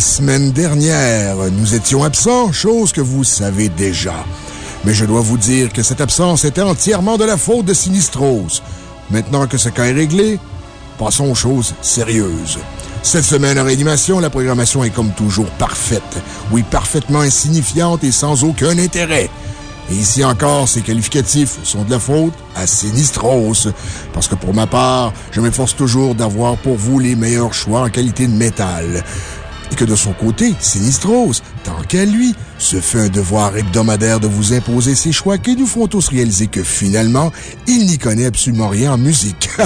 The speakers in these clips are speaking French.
La semaine dernière, nous étions absents, chose que vous savez déjà. Mais je dois vous dire que cette absence était entièrement de la faute de Sinistros. Maintenant que ce cas est réglé, passons aux choses sérieuses. Cette semaine en réanimation, la programmation est comme toujours parfaite. Oui, parfaitement insignifiante et sans aucun intérêt. Et ici encore, ces qualificatifs sont de la faute à Sinistros. Parce que pour ma part, je m'efforce toujours d'avoir pour vous les meilleurs choix en qualité de métal et que de son côté, Sinistros, tant qu'à lui, se fait un devoir hebdomadaire de vous imposer ses choix qui nous font tous réaliser que finalement, il n'y connaît absolument rien en musique.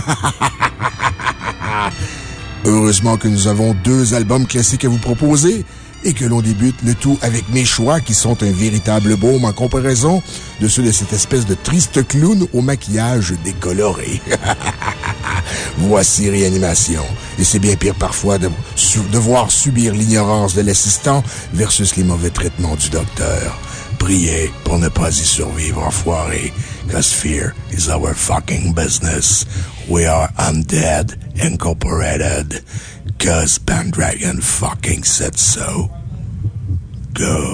Heureusement que nous avons deux albums classiques à vous proposer et que l'on débute le tout avec mes choix qui sont un véritable baume en comparaison de ceux de cette espèce de triste clown au maquillage décoloré. Voici Réanimation. Et c'est bien pire parfois de devoir subir l'ignorance de l'assistant versus les mauvais traitements du docteur. Priez pour ne pas y survivre, enfoiré. Cause fear is our fucking business. We are Undead Incorporated. Cause Pandragon fucking said so. Go.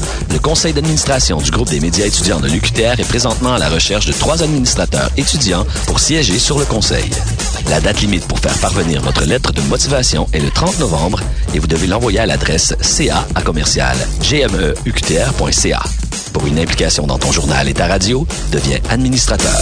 Le conseil d'administration du groupe des médias étudiants de l'UQTR est présentement à la recherche de trois administrateurs étudiants pour siéger sur le conseil. La date limite pour faire parvenir votre lettre de motivation est le 30 novembre et vous devez l'envoyer à l'adresse ca commercial gmeuqtr.ca. Pour une implication dans ton journal et ta radio, deviens administrateur.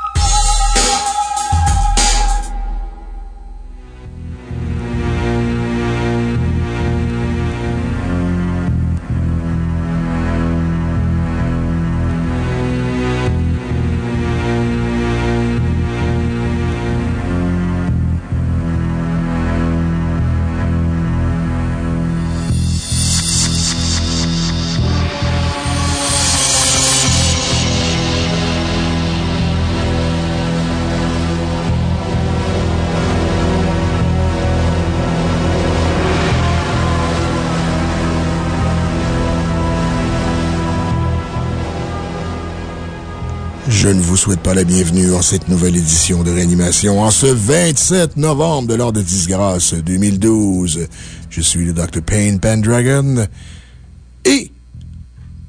Je ne vous souhaite pas la bienvenue en cette nouvelle édition de réanimation en ce 27 novembre de l'an de disgrâce 2012. Je suis le Dr. Payne Pendragon. Et,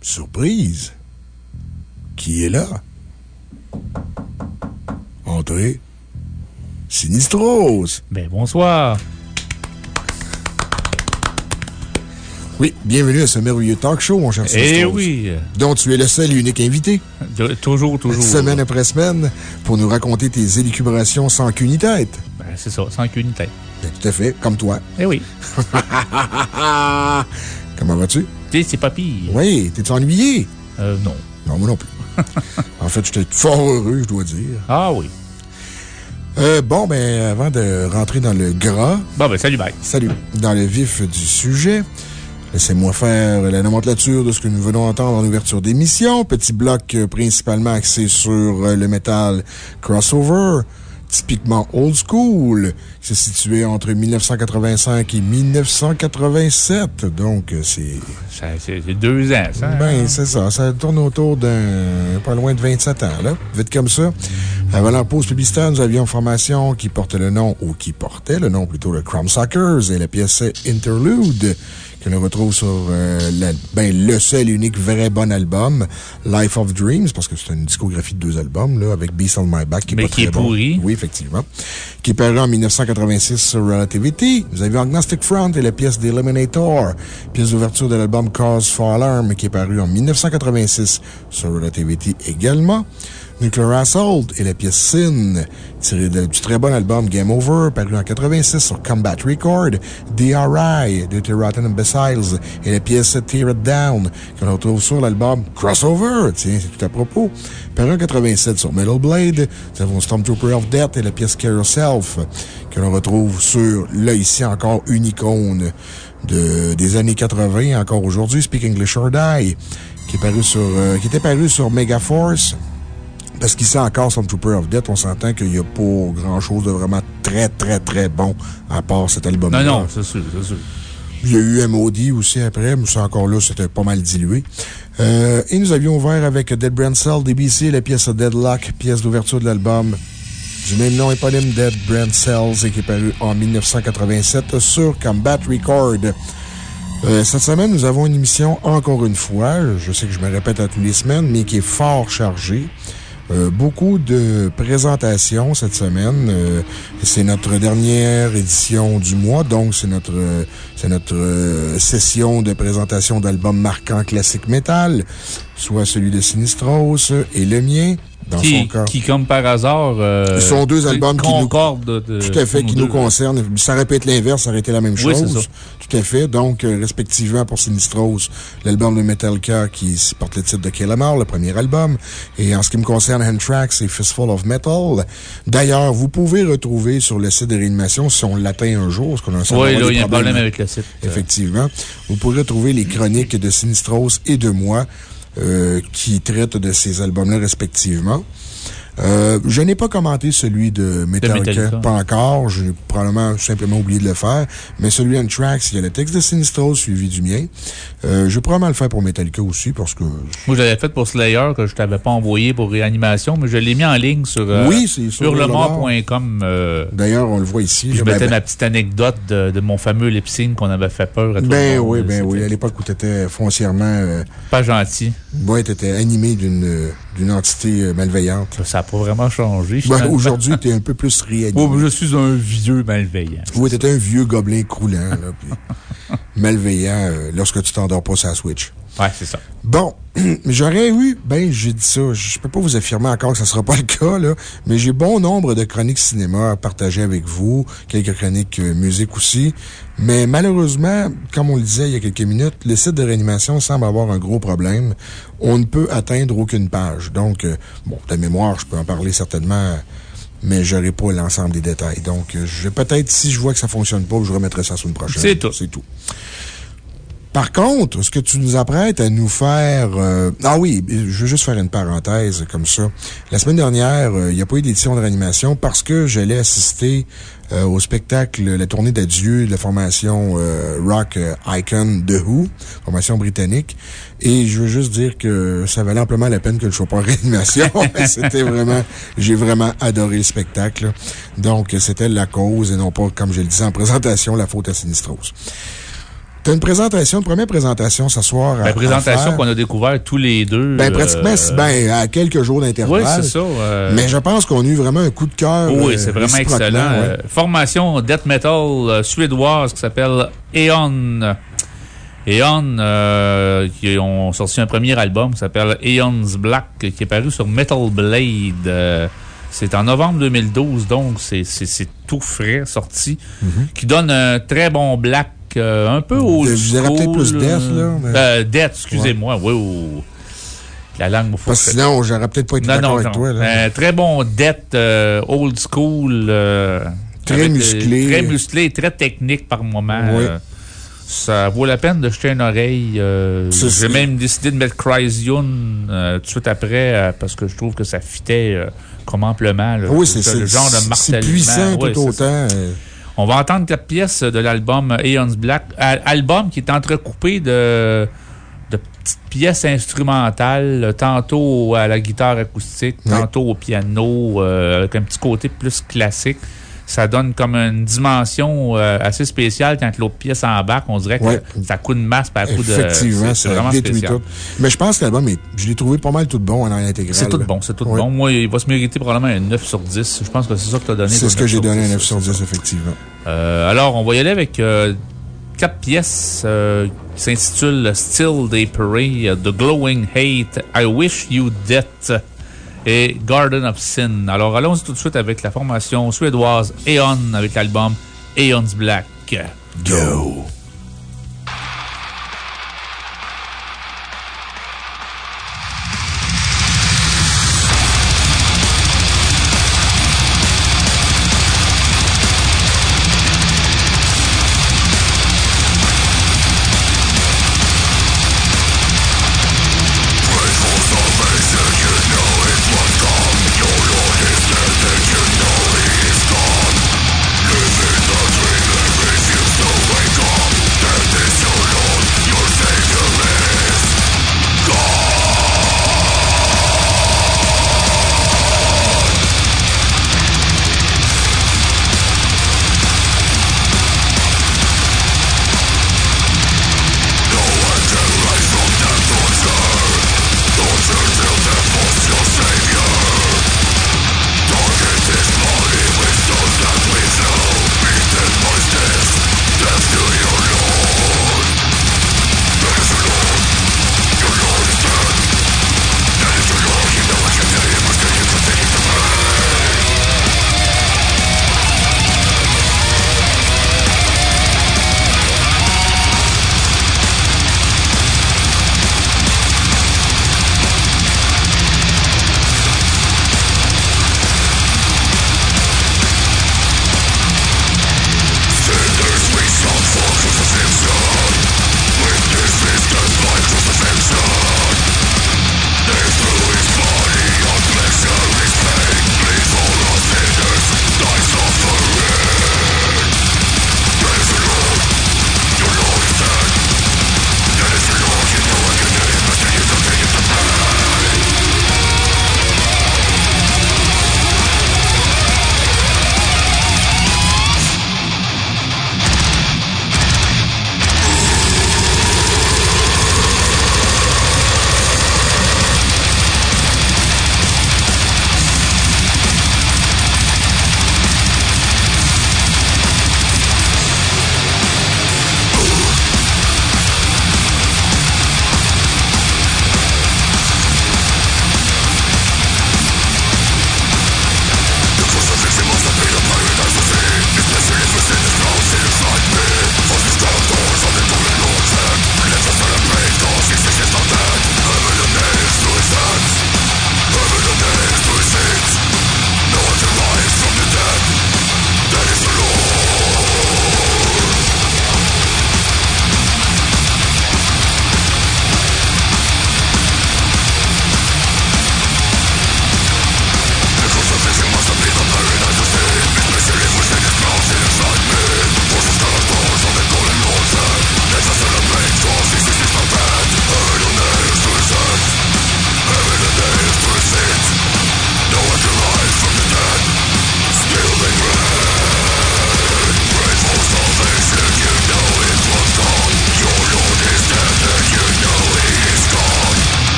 surprise, qui est là? Entrez. Sinistros. Ben, bonsoir. Oui, bienvenue à ce merveilleux talk show, mon cher Eh oui. Dont tu es le seul et unique invité. toujours, toujours. Semaine après semaine, pour nous raconter tes élucubrations sans qu'une tête. Ben, c'est ça, sans qu'une tête. Ben, tout à fait, comme toi. Eh oui. Comment vas-tu? c'est pas pire. Oui, t'es-tu ennuyé? Euh, non. Non, moi non plus. en fait, j'étais fort heureux, je dois dire. Ah oui. Euh, bon, ben, avant de rentrer dans le gras. Bon, ben, salut, bye. Salut. Dans le vif du sujet. Laissez-moi faire la nomenclature de ce que nous venons d'entendre en ouverture d'émission. Petit bloc euh, principalement axé sur euh, le métal crossover, typiquement old school, qui s'est situé entre 1985 et 1987. Donc, euh, c'est. C'est deux ans, ça. Ben, c'est ça. Ça tourne autour d'un pas loin de 27 ans, là. Vite comme ça. Avant la pause publicitaire, nous avions une formation qui portait le nom, ou qui portait le nom plutôt, le Chrome Suckers et la pièce Interlude que l'on retrouve sur euh, ben, le seul et unique vrai bon album, Life of Dreams, parce que c'est une discographie de deux albums, là, avec Beast on My Back, qui est Mais pas qui très est bon. pourri. Oui, effectivement. Qui est paru en 1986 sur Relativity. Nous avions Agnostic Front et la pièce d'Eliminator, pièce d'ouverture de l'album Cause for Alarm, qui est paru en 1986 sur Relativity également. Nuclear Assault et la pièce Sin, tirée du très bon album Game Over, paru en 86 sur Combat Record, DRI de Rotten Imbeciles et la pièce Tear It Down, que l'on retrouve sur l'album Crossover, tiens, c'est tout à propos, paru en 87 sur Metal Blade. Nous avons Stormtrooper of Death et la pièce Care Yourself, que l'on retrouve sur, là, ici encore, une icône de, des années 80, encore aujourd'hui, Speak English or Die, qui, est paru sur, euh, qui était paru sur Megaforce. Parce qu'ici encore, Stormtrooper of Death, on s'entend qu'il n'y a pas grand chose de vraiment très, très, très bon à part cet album-là. Non, non, c'est sûr, c'est sûr. Il y a eu MOD aussi après, mais ça encore là, c'était pas mal dilué. Euh, et nous avions ouvert avec Dead Brand Cell, DBC, la pièce Deadlock, pièce d'ouverture de l'album du même nom éponyme Dead Brand Cells et qui est paru en 1987 sur Combat Record. Euh, cette semaine, nous avons une émission, encore une fois, je sais que je me répète à toutes les semaines, mais qui est fort chargée. Euh, beaucoup de présentations cette semaine. Euh, c'est notre dernière édition du mois, donc c'est notre, euh, c'est notre session de présentation d'albums marquants classiques métal, soit celui de Sinistros et le mien. Dans qui, son cas. qui, comme par hasard. Euh, Ce sont deux albums qui nous, de- tout à fait, qui deux. nous concernent. Ça être l'inverse, ça aurait été la même Oui, chose. Tout à fait. Donc, euh, respectivement, pour Sinistros, l'album de Metallica qui porte le titre de Kill le premier album. Et en ce qui me concerne, Anthrax c'est Fistful of Metal. D'ailleurs, vous pouvez retrouver sur le site de réanimation, si on l'atteint un jour, parce qu'on a un certain Oui, là, il y a un problème avec le site. Effectivement. Vous pourrez trouver les chroniques de Sinistros et de moi, qui traitent de ces albums-là respectivement. Euh, je n'ai pas commenté celui de Metallica, Metallica. pas encore. J'ai probablement simplement oublié de le faire. Mais celui Anthrax, il y a le texte de Sinistros suivi du mien. Euh, je vais probablement le faire pour Metallica aussi parce que. Moi, je l'avais fait pour Slayer, que je t'avais pas envoyé pour réanimation, mais je l'ai mis en ligne sur, euh, Oui, sur D'ailleurs, on le voit ici. je mettais ben- ma petite anecdote de, de mon fameux lip sync qu'on avait fait peur à tout Ben le monde. oui, ben oui. À l'époque où tu étais foncièrement. Pas gentil. ouais, tu étais animé d'une entité malveillante. Ça pas vraiment changé. Ben. Aujourd'hui, tu es un peu plus. Oh, je suis un vieux malveillant. Oui, t'étais un vieux gobelin croulant, là, puis malveillant euh, lorsque tu t'endors pas sur la Switch. Ouais, c'est ça. Bon, j'aurais eu, ben, j'ai dit ça, je peux pas vous affirmer encore que ça sera pas le cas, là, mais j'ai bon nombre de chroniques cinéma à partager avec vous, quelques chroniques euh, musique aussi. Mais malheureusement, comme on le disait il y a quelques minutes, le site de réanimation semble avoir un gros problème. On ne peut atteindre aucune page. Donc, euh, bon, de mémoire, je peux en parler certainement, mais j'aurai pas l'ensemble des détails. Donc, euh, je vais peut-être, si je vois que ça fonctionne pas, je remettrai ça sur une prochaine. C'est tout. C'est tout. Par contre, ce que tu nous apprêtes à nous faire... euh, ah oui, je veux juste faire une parenthèse comme ça. La semaine dernière, euh, il n'y a pas eu d'édition de réanimation parce que j'allais assister euh, au spectacle, la tournée d'adieu de la formation euh, Rock Icon de Who, formation britannique. Et je veux juste dire que ça valait amplement la peine que je sois pas en réanimation. c'était vraiment, j'ai vraiment adoré le spectacle. Donc, c'était la cause et non pas, comme je le disais en présentation, la faute à Sinistros. T'as une présentation, une première présentation ce soir. La à présentation qu'on a découvert tous les deux. Ben, pratiquement, euh, ben, à quelques jours d'intervalle. Oui, c'est ça. euh, Mais je pense qu'on a eu vraiment un coup de cœur. Oui, euh, c'est vraiment excellent. ouais. Formation death metal suédoise qui s'appelle Aeon. Aeon, euh, qui ont sorti un premier album qui s'appelle Aeon's Black, qui est paru sur Metal Blade. C'est en novembre 2012, donc c'est tout frais, sorti, qui donne un très bon black, euh, un peu old Je dirais peut-être plus death, là, mais- Euh, death, excusez-moi, oui. ou- La langue Parce que sinon, j'aurais peut-être pas été d'accord avec toi. Là. Euh, très bon death, euh, old school. euh, Très avec, euh, musclé. très musclé, très technique par moment. Oui. Euh, ça vaut la peine de jeter une oreille. euh, C'est- J'ai même décidé de mettre euh, tout de suite après euh, parce que je trouve que ça fitait euh, comme amplement. là. oui, c'est le c'est- genre de c'est martèlement. puissant Ouais, tout c'est autant. Euh, On va entendre quatre pièces de l'album Aeon's Black. Al- album qui est entrecoupé de, de petites pièces instrumentales, euh, tantôt à la guitare acoustique, tantôt au piano, euh, avec un petit côté plus classique. Ça donne comme une dimension euh, assez spéciale quand l'autre pièce embarque. On dirait que Ouais. ça coup de masse par coup de. Effectivement, c'est- vraiment détruit spécial. tout. Mais je pense que l'album, je l'ai trouvé pas mal tout bon en intégrale. C'est tout bon, c'est tout bon. Moi, il va se mériter probablement un 9 sur 10. Je pense que c'est ça que tu as donné. C'est ce que j'ai donné un 9 10, sur c'est 10, ça. effectivement. Euh, alors, on va y aller avec euh, quatre pièces euh, qui s'intitulent Still They Pray, The Glowing Hate, I Wish You Death et Garden of Sin. Alors, allons-y tout de suite avec la formation suédoise Aeon avec l'album Aeon's Black. Go!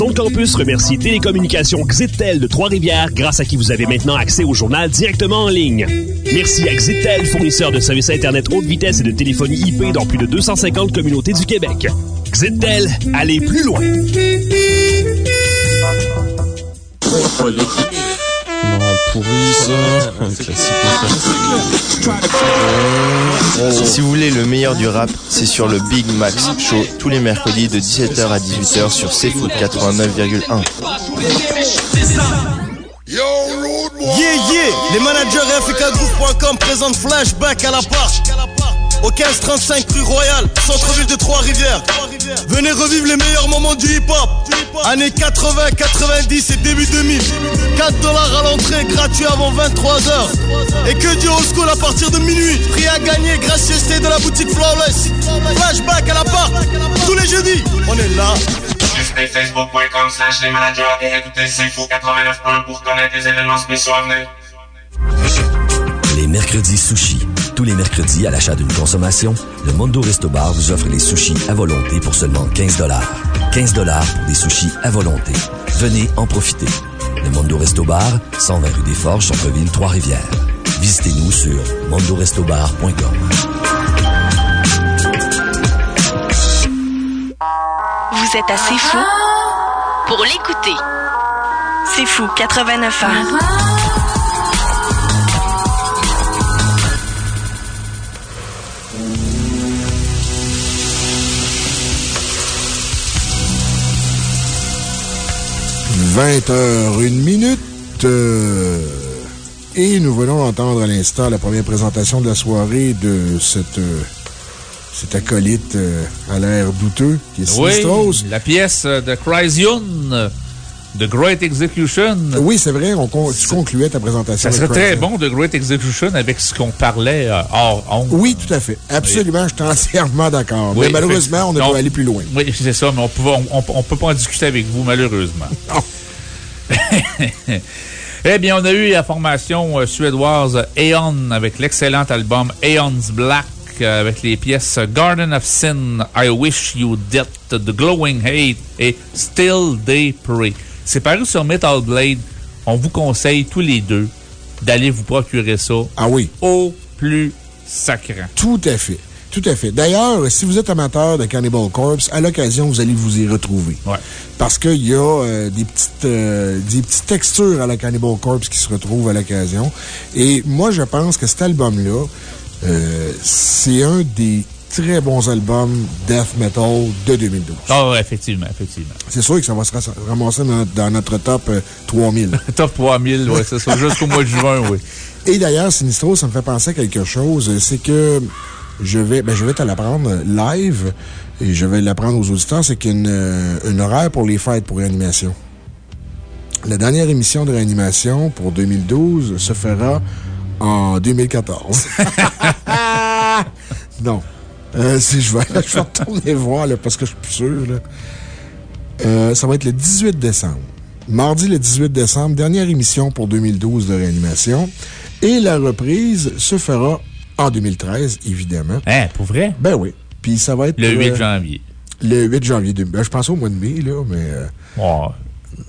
Zone Campus remercie Télécommunications Xitel de Trois-Rivières, grâce à qui vous avez maintenant accès au journal directement en ligne. Merci à Xitel, fournisseur de services Internet haute vitesse et de téléphonie IP dans plus de 250 communautés du Québec. Xitel, allez plus loin. Pourri ça. Un classique. Si vous voulez le meilleur du rap, c'est sur le Big Max Show tous les mercredis de 17h à 18h sur CFoot 89,1. Yeah, yeah! Les managers FKGroup.com présentent Flashback à la part. Au 1535 rue Royale, centre-ville de Trois-Rivières. Venez revivre les meilleurs moments du hip-hop. Années 80, 90 et début 2000. 4 dollars à l'entrée, gratuit avant 23h. Et que du old school à partir de minuit. Prix à gagner, gracieuseté de la boutique Flawless. Flashback à la part, tous les jeudis. On est là. Facebook.com slash les managers et écoutez C'est Fou 89.1 pour connaître les événements spéciaux à venir. Les mercredis sushis. Tous les mercredis, à l'achat d'une consommation, le Mondo Resto Bar vous offre les sushis à volonté pour seulement 15 15 pour des sushis à volonté. Venez en profiter. Le Mondo Resto Bar, 120 rue des Forges, Centre-Ville, Trois-Rivières. Visitez-nous sur mondorestobar.com. Vous êtes assez fou pour l'écouter. C'est fou, 89 ans. 20 heures, une minute. euh, et nous venons d'entendre à l'instant la première présentation de la soirée de cette, euh, cet acolyte euh, à l'air douteux qui est Oui, Sinistros. la pièce de Chrysion, The Great Execution. Oui, c'est vrai, on con- tu concluais ta présentation. Ça serait très bon, The Great Execution, avec ce qu'on parlait euh, hors honte. Oui, tout à fait. Absolument, je suis entièrement d'accord. Oui, mais malheureusement, on ne non. peut aller plus loin. Oui, c'est ça, mais on peut, on, on- on peut pas en discuter avec vous, malheureusement. eh bien, on a eu la formation euh, suédoise Aeon avec l'excellent album Aeon's Black euh, avec les pièces Garden of Sin, I Wish You Dead, The Glowing Hate et Still They Pray. C'est paru sur Metal Blade. On vous conseille tous les deux d'aller vous procurer ça. Ah oui. Au plus sacrant. Tout à fait. Tout à fait. D'ailleurs, si vous êtes amateur de Cannibal Corpse, à l'occasion, vous allez vous y retrouver. Parce qu'il y a euh, des, petites, euh, des petites textures à la Cannibal Corpse qui se retrouvent à l'occasion. Et moi, je pense que cet album-là, euh, c'est un des très bons albums death metal de 2012. Ah, ouais, effectivement, effectivement. C'est sûr que ça va se ramasser dans, dans notre top euh, 3000. Top 3000, oui, c'est ça. Jusqu'au mois de juin, oui. Et d'ailleurs, Sinistro, ça me fait penser à quelque chose. C'est que je vais, ben, je vais te l'apprendre live et je vais l'apprendre aux auditeurs. C'est qu'il y a une, horaire pour les fêtes pour réanimation. La dernière émission de réanimation pour 2012 se fera en 2014. non. Euh, si je vais, je vais retourner voir, là, parce que je suis plus sûr, là. Euh, ça va être le 18 décembre. Mardi le 18 décembre, dernière émission pour 2012 de réanimation. Et la reprise se fera en 2013, évidemment. Hein, pour vrai? Ben oui. Puis ça va être. Le 8 euh, janvier. Le 8 janvier. deux- ben, je pense au mois de mai, là, mais. euh,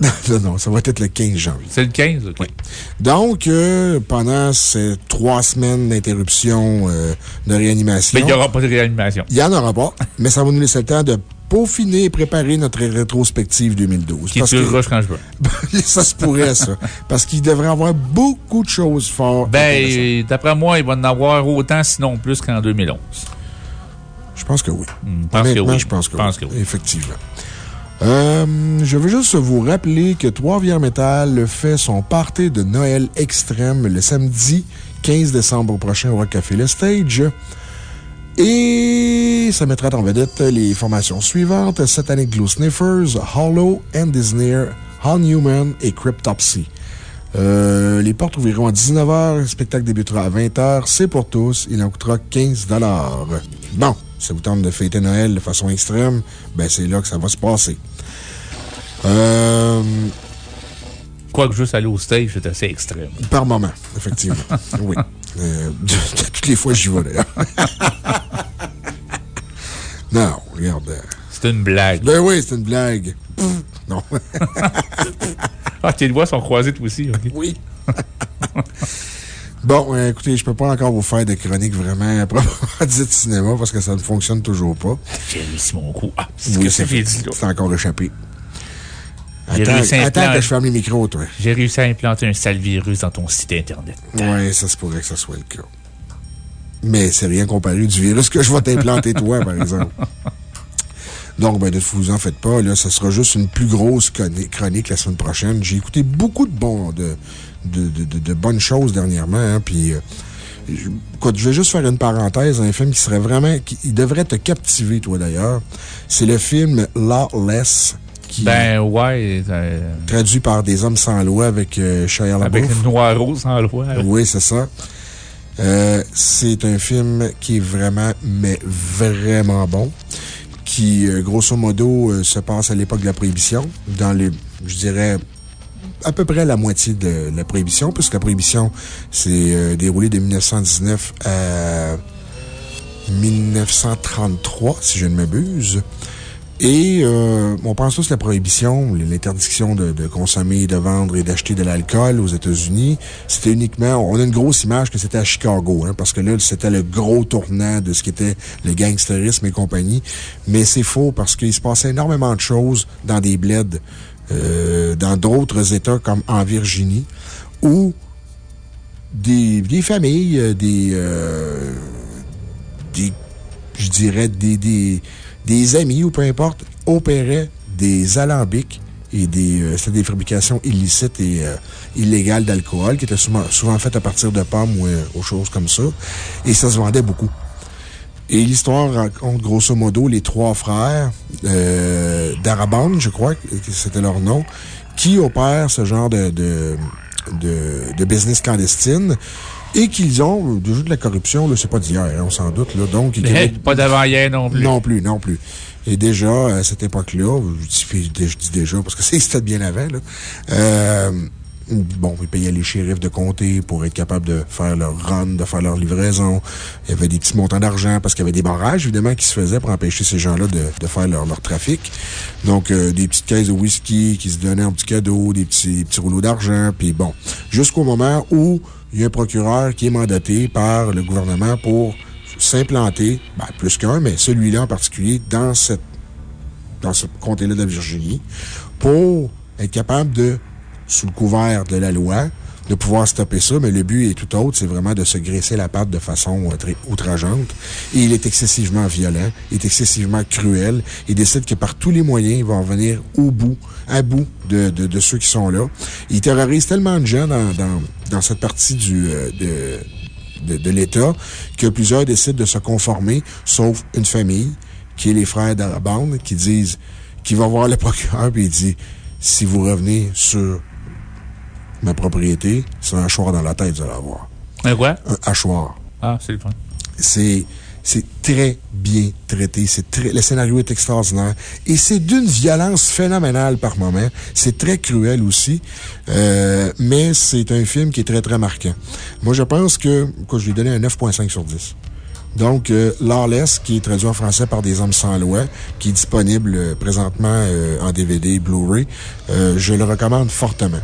non, non, ça va être le 15 janvier. C'est le 15, OK. Donc, euh, pendant ces trois semaines d'interruption euh, de réanimation. Mais il n'y aura pas de réanimation. Il n'y en aura pas, mais ça va nous laisser le temps de peaufiner et préparer notre rétrospective 2012. Qui Parce que- quand je veux. ça se pourrait, ça. Parce qu'il devrait y avoir beaucoup de choses fortes. Ben, d'après moi, il va en avoir autant, sinon plus qu'en 2011. Je pense que oui. pense que oui. je pense que, Pense oui. que oui. Effectivement. Euh, je veux juste vous rappeler que Trois-Rivières Metal fait son party de Noël extrême le samedi 15 décembre prochain au Rock Café Le Stage. Et ça mettra en vedette les formations suivantes Satanic Glue Sniffers, Hollow, and Disney, Human et Cryptopsy. Euh, les portes ouvriront à 19h, le spectacle débutera à 20h. C'est pour tous, il en coûtera 15 Bon, si ça vous tente de fêter Noël de façon extrême, ben c'est là que ça va se passer. Euh, Quoique juste aller au stage, c'est assez extrême. par moment, effectivement. oui. Euh, toutes les fois, j'y vais d'ailleurs. non, regarde. euh, C'est une blague. Ben oui, c'est une blague. Pff, Non. ah, tes doigts sont croisés toi aussi. Oui. Bon, euh, écoutez, je peux pas encore vous faire de chroniques vraiment à propos de cinéma parce que ça ne fonctionne toujours pas. J'ai réussi mon coup. Ah, c'est Oui, que ça Attends, que je ferme les micros, toi. J'ai réussi à implanter un sale virus dans ton site Internet. Oui, ça se pourrait que ça soit le cas. Mais c'est rien comparé du virus que je vais t'implanter, toi, par exemple. Donc, ben, ne vous en faites pas, là, ce sera juste une plus grosse chroni- chronique la semaine prochaine. J'ai écouté beaucoup de bons, de, de, de- de- de bonnes choses dernièrement, hein, puis, euh, je, vais juste faire une parenthèse, un film qui serait vraiment, qui devrait te captiver, toi, d'ailleurs. C'est le film Lawless, qui Ben, ouais. euh, traduit par Des Hommes sans loi avec euh, Shia avec LaBeouf. une noiro sans loi. Oui, c'est ça. Euh, c'est un film qui est vraiment, mais vraiment bon. Qui, euh, grosso modo, euh, se passe à l'époque de la Prohibition. Dans les, je dirais, à peu près la moitié de la Prohibition, puisque la Prohibition s'est déroulée de 1919 à 1933, si je ne m'abuse. Et euh, on pense tous la prohibition, l'interdiction de, de consommer, de vendre et d'acheter de l'alcool aux États-Unis, c'était uniquement. On a une grosse image que c'était à Chicago, hein, parce que là, c'était le gros tournant de ce qu'était le gangsterisme et compagnie. Mais c'est faux parce qu'il se passait énormément de choses dans des bleds, euh, dans d'autres États comme en Virginie, où des, des familles, euh, des, euh, des, je dirais, des, des, des amis ou peu importe, opéraient des alambics et des, euh, des fabrications illicites et euh, illégales d'alcool qui étaient souvent, souvent faites à partir de pommes ou euh, aux choses comme ça. Et ça se vendait beaucoup. Et l'histoire raconte grosso modo les trois frères euh, d'Araband, je crois que c'était leur nom, qui opèrent ce genre de, de, de, de business clandestine et qu'ils ont du jeu de la corruption, là, c'est pas d'hier, hein, on s'en doute, là. Donc, Pas d'avant-hier non plus. non plus, non plus. Et déjà, à cette époque-là, je dis, je dis déjà parce que c'était bien avant, là. Euh, bon, ils payaient les shérifs de comté pour être capables de faire leur run, de faire leur livraison. Il y avait des petits montants d'argent parce qu'il y avait des barrages, évidemment, qui se faisaient pour empêcher ces gens-là de, de faire leur, leur trafic. Donc, euh, des petites caisses de whisky qui se donnaient en petits cadeaux, des petits, des petits rouleaux d'argent, puis bon. Jusqu'au moment où il y a un procureur qui est mandaté par le gouvernement pour s'implanter, ben, plus qu'un, mais celui-là en particulier, dans cette, dans ce comté-là de Virginie, pour être capable de, sous le couvert de la loi, de pouvoir stopper ça, mais le but est tout autre, c'est vraiment de se graisser la patte de façon euh, très outrageante. Et il est excessivement violent, il est excessivement cruel. Il décide que par tous les moyens, il va en venir au bout, à bout de, de, de ceux qui sont là. Il terrorise tellement de gens dans, dans, dans cette partie du, euh, de, de, de l'État que plusieurs décident de se conformer, sauf une famille, qui est les frères d'Araband, qui disent, qui va voir le procureur et il dit, si vous revenez sur ma propriété, c'est un hachoir dans la tête, vous allez avoir. Un quoi? Un hachoir. Ah, c'est le fun. C'est, c'est très bien traité. C'est très, le scénario est extraordinaire. Et c'est d'une violence phénoménale par moment. C'est très cruel aussi. Euh, mais c'est un film qui est très, très marquant. Moi, je pense que, quoi, je lui ai donné un 9.5 sur 10. Donc, euh, Lawless, qui est traduit en français par Des Hommes sans loi, qui est disponible euh, présentement euh, en DVD et Blu-ray, euh, je le recommande fortement.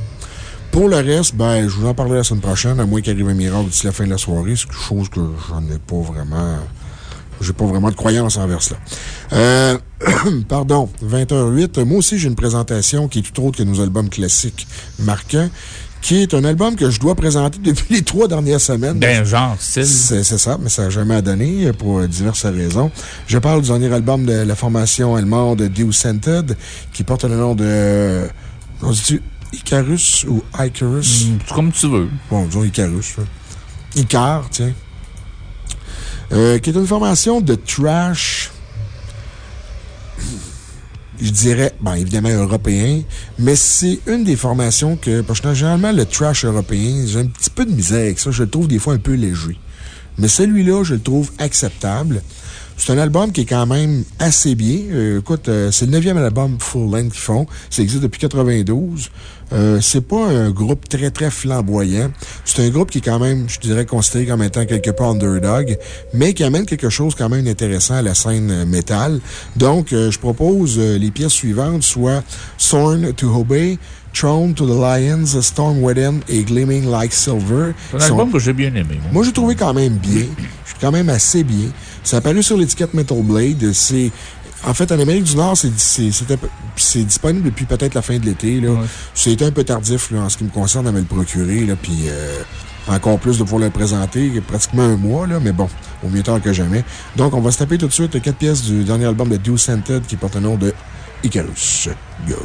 Pour le reste, ben, je vous en parlerai la semaine prochaine, à moins qu'il arrive un miracle d'ici la fin de la soirée. C'est quelque chose que j'en ai pas vraiment. J'ai pas vraiment de croyance envers cela. Euh, pardon, 20h08. Moi aussi, j'ai une présentation qui est tout autre que nos albums classiques marquants, qui est un album que je dois présenter depuis les trois dernières semaines. Ben, genre, style. C'est c'est ça, mais ça n'a jamais donné pour diverses raisons. Je parle du dernier album de la formation allemande Dew Scented, qui porte le nom de. On dit Icarus ou Icarus? C'est comme tu veux. Bon, disons Icarus. Icar, tiens. Euh, qui est une formation de trash. Je dirais, ben, évidemment, européen, mais c'est une des formations que, parce que généralement, le trash européen, j'ai un petit peu de misère avec ça. Je le trouve des fois un peu léger. Mais celui-là, je le trouve acceptable. C'est un album qui est quand même assez bien. Euh, écoute, euh, c'est le neuvième album full-length qu'ils font. Ça existe depuis 92. Euh, c'est pas un groupe très, très flamboyant. C'est un groupe qui est quand même, je dirais, considéré comme étant quelque part underdog, mais qui amène quelque chose quand même intéressant à la scène euh, métal. Donc, euh, je propose les pièces suivantes, soit Sorn to Obey, Throne to the Lions, Storm Within et Gleaming Like Silver. C'est un album que j'ai bien aimé. Moi, j'ai trouvé quand même bien. Je suis quand même assez bien. Ça a apparu sur l'étiquette Metal Blade. C'est en fait, en Amérique du Nord, c'est disponible depuis peut-être la fin de l'été. C'était un peu tardif en ce qui me concerne à me le procurer. Là, puis euh, encore plus de pouvoir le présenter, pratiquement un mois, là, mais bon, au mieux tard que jamais. Donc, on va se taper tout de suite quatre pièces du dernier album de Do Scented qui porte le nom de Icarus. Go!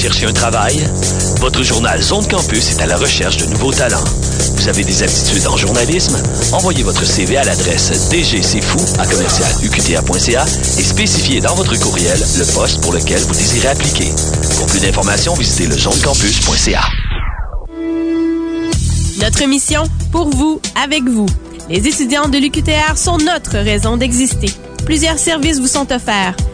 Cherchez un travail? Votre journal Zone Campus est à la recherche de nouveaux talents. Vous avez des aptitudes en journalisme? Envoyez votre CV à l'adresse dgcfou à commercialuqta.ca et spécifiez dans votre courriel le poste pour lequel vous désirez appliquer. Pour plus d'informations, visitez le zonecampus.ca. Notre mission, pour vous, avec vous. Les étudiants de l'UQTR sont notre raison d'exister. Plusieurs services vous sont offerts.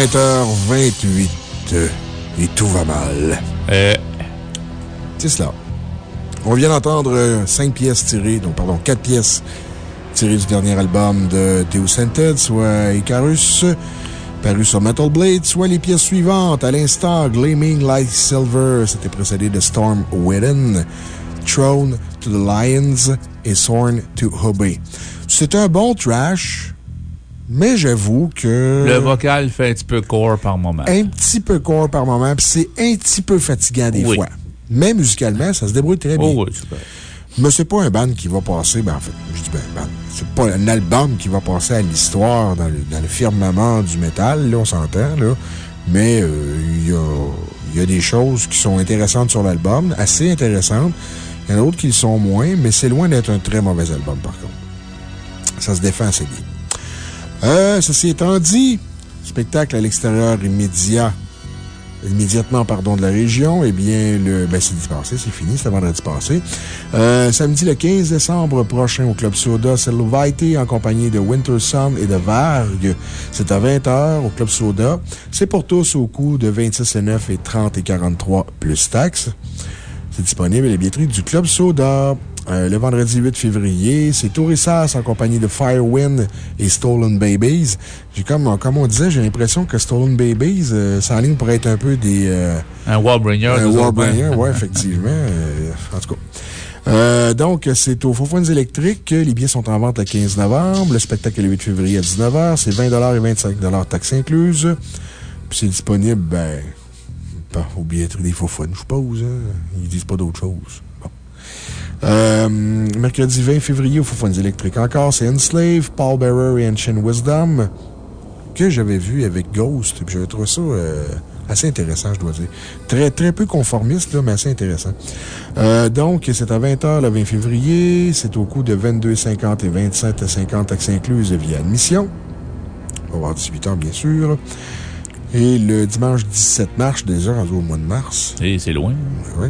20h28 et tout va mal. C'est cela. On vient d'entendre 5 pièces tirées, donc pardon, 4 pièces tirées du dernier album de Deus Ex, soit Icarus, paru sur Metal Blade, soit les pièces suivantes. À l'instant, Gleaming Like Silver, c'était précédé de Storm Within, Throne to the Lions et Sorn to Hobby. C'est un bon trash, mais j'avoue que. Le vocal fait un petit peu core par moment. Un petit peu core par moment, puis c'est un petit peu fatigant des Oui. fois. Mais musicalement, ça se débrouille très bien. Oh oui, super. Mais c'est pas un band qui va passer, ben en fait, je dis ben, band. C'est pas un album qui va passer à l'histoire dans le, dans le firmament du métal, là, on s'entend, là. Mais euh, il y, a, y a des choses qui sont intéressantes sur l'album, assez intéressantes. Il y en a d'autres qui le sont moins, mais c'est loin d'être un très mauvais album, par contre. Ça se défend assez bien. Euh, ceci étant dit, spectacle à l'extérieur immédiat, immédiatement, pardon, de la région, eh bien, le, ben, c'est passé, c'est fini, c'est vendredi passé. Euh, samedi le 15 décembre prochain au Club Soda, c'est Lovaité en compagnie de Winter Sun et de Varg. C'est à 20h au Club Soda. C'est pour tous au coût de 26,9 et 30 et 43 plus taxes. C'est disponible à la du Club Soda. Euh, le vendredi 8 février, c'est Tourissas en compagnie de Firewind et Stolen Babies. J'ai comme, comme on disait, j'ai l'impression que Stolen Babies euh, s'enligne pour être un peu des. euh, Un Warbringer. un autres, Warbringer, oui, effectivement. Euh, en tout cas. Euh, donc, c'est au Faux électriques. Les billets sont en vente le 15 novembre. Le spectacle est le 8 février à 19h. C'est 20 et 25 taxes incluses. Puis c'est disponible, ben, aux billetteries des faux je suppose. hein. Ils disent pas d'autre chose. Euh, mercredi 20 février au Faux électriques encore, c'est Enslave, Paul Bearer et Ancient Wisdom que j'avais vu avec Ghost. Puis j'avais trouvé ça euh, assez intéressant, je dois dire. Très, très peu conformiste, là, mais assez intéressant. Euh, donc, c'est à 20h le 20 février. C'est au coût de 22,50 et 27,50 taxes incluses via admission. On va avoir 18 ans, bien sûr. Et le dimanche 17 mars, déjà au mois de mars. Et c'est loin. Oui.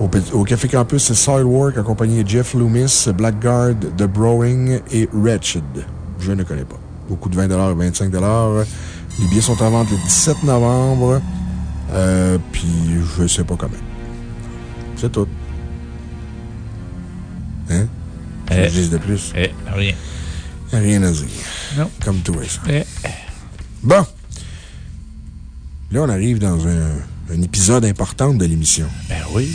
Au, Café Campus, c'est Soilwork accompagné de Jeff Loomis, Blackguard, The Browing et Wretched. Je ne connais pas. Au coût de 20 et 25 Les billets sont en vente le 17 novembre. Euh, puis, je sais pas comment. C'est tout. Hein? Je Eh. dis de plus? Eh, rien. Rien à dire. Non. Comme tout ça. Eh. Bon. Là, on arrive dans un, un épisode important de l'émission. Ben oui.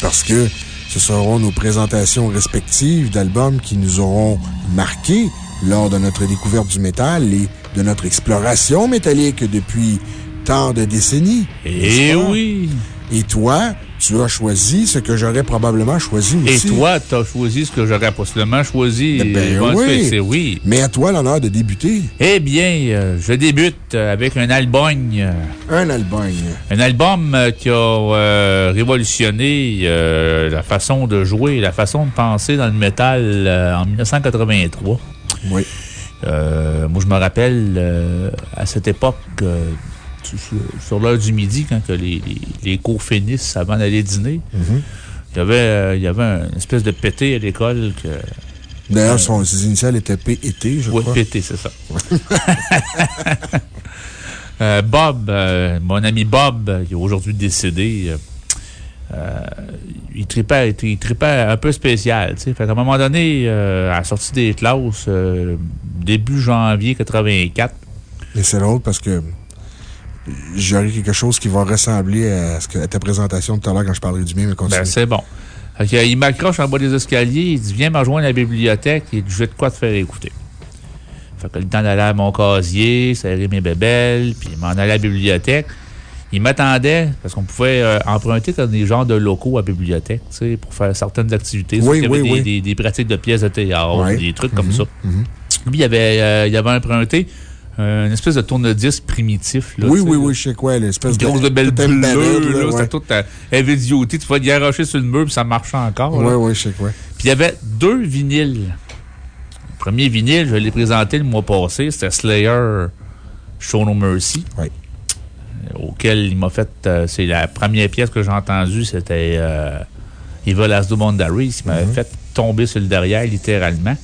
Parce que ce seront nos présentations respectives d'albums qui nous auront marqués lors de notre découverte du métal et de notre exploration métallique depuis tant de décennies. Eh oui. Et toi, tu as choisi ce que j'aurais probablement choisi Et toi, tu as choisi ce que j'aurais possiblement choisi. Ben Bon, oui. c'est oui. Mais à toi l'honneur de débuter. Eh bien, euh, je débute avec un album. Un album. Un album euh, qui a euh, révolutionné euh, la façon de jouer, la façon de penser dans le métal en 1983. Oui. Moi, je me rappelle, à cette époque, sur, l'heure du midi, quand que les, les, les cours finissent avant d'aller dîner, Mhm. il y avait, euh, il y avait une espèce de pété à l'école que. D'ailleurs, son, ses initiales étaient P et T, je Oui, crois. pété, c'est ça. Euh, Bob, euh, mon ami Bob, qui est aujourd'hui décédé, il, tripait, il tripait un peu spécial. tu sais. Fait qu'à un moment donné, à la sortie des classes, début janvier 84, Mais c'est drôle parce que j'aurai quelque chose qui va ressembler à, ce que, à ta présentation tout à l'heure quand je parlerai du mien, mais continue. ben, c'est bon. Il m'accroche en bas des escaliers, il dit Viens me rejoindre à la bibliothèque et je vais de quoi te faire écouter. Fait que le temps d'aller à mon casier, serrer mes bébelles, puis m'en aller à la bibliothèque. Il m'attendait, parce qu'on pouvait euh, emprunter comme des genres de locaux à la bibliothèque, tu sais, pour faire certaines activités. Oui, il y avait oui, des, oui. Des, des pratiques de pièces de théâtre, des trucs comme Mhm, ça. mhm. Lui, il avait, euh, il avait emprunté euh, une espèce de tourne-disque primitif. Là, oui, oui, oui, je sais quoi, l'espèce Une de. grosse de belle bleue, là, c'était tout euh, heavy-duty. Tu te garocher sur le mur, puis ça marchait encore. Oui, oui, je sais quoi. Puis il y avait deux vinyles. Le premier vinyle, je l'ai présenté le mois passé, c'était Slayer Show No Mercy. Oui. Auquel il m'a fait. euh, c'est la première pièce que j'ai entendue, c'était euh, Evil As the Boundaries. Il m'avait Mhm. fait tomber sur le derrière, littéralement.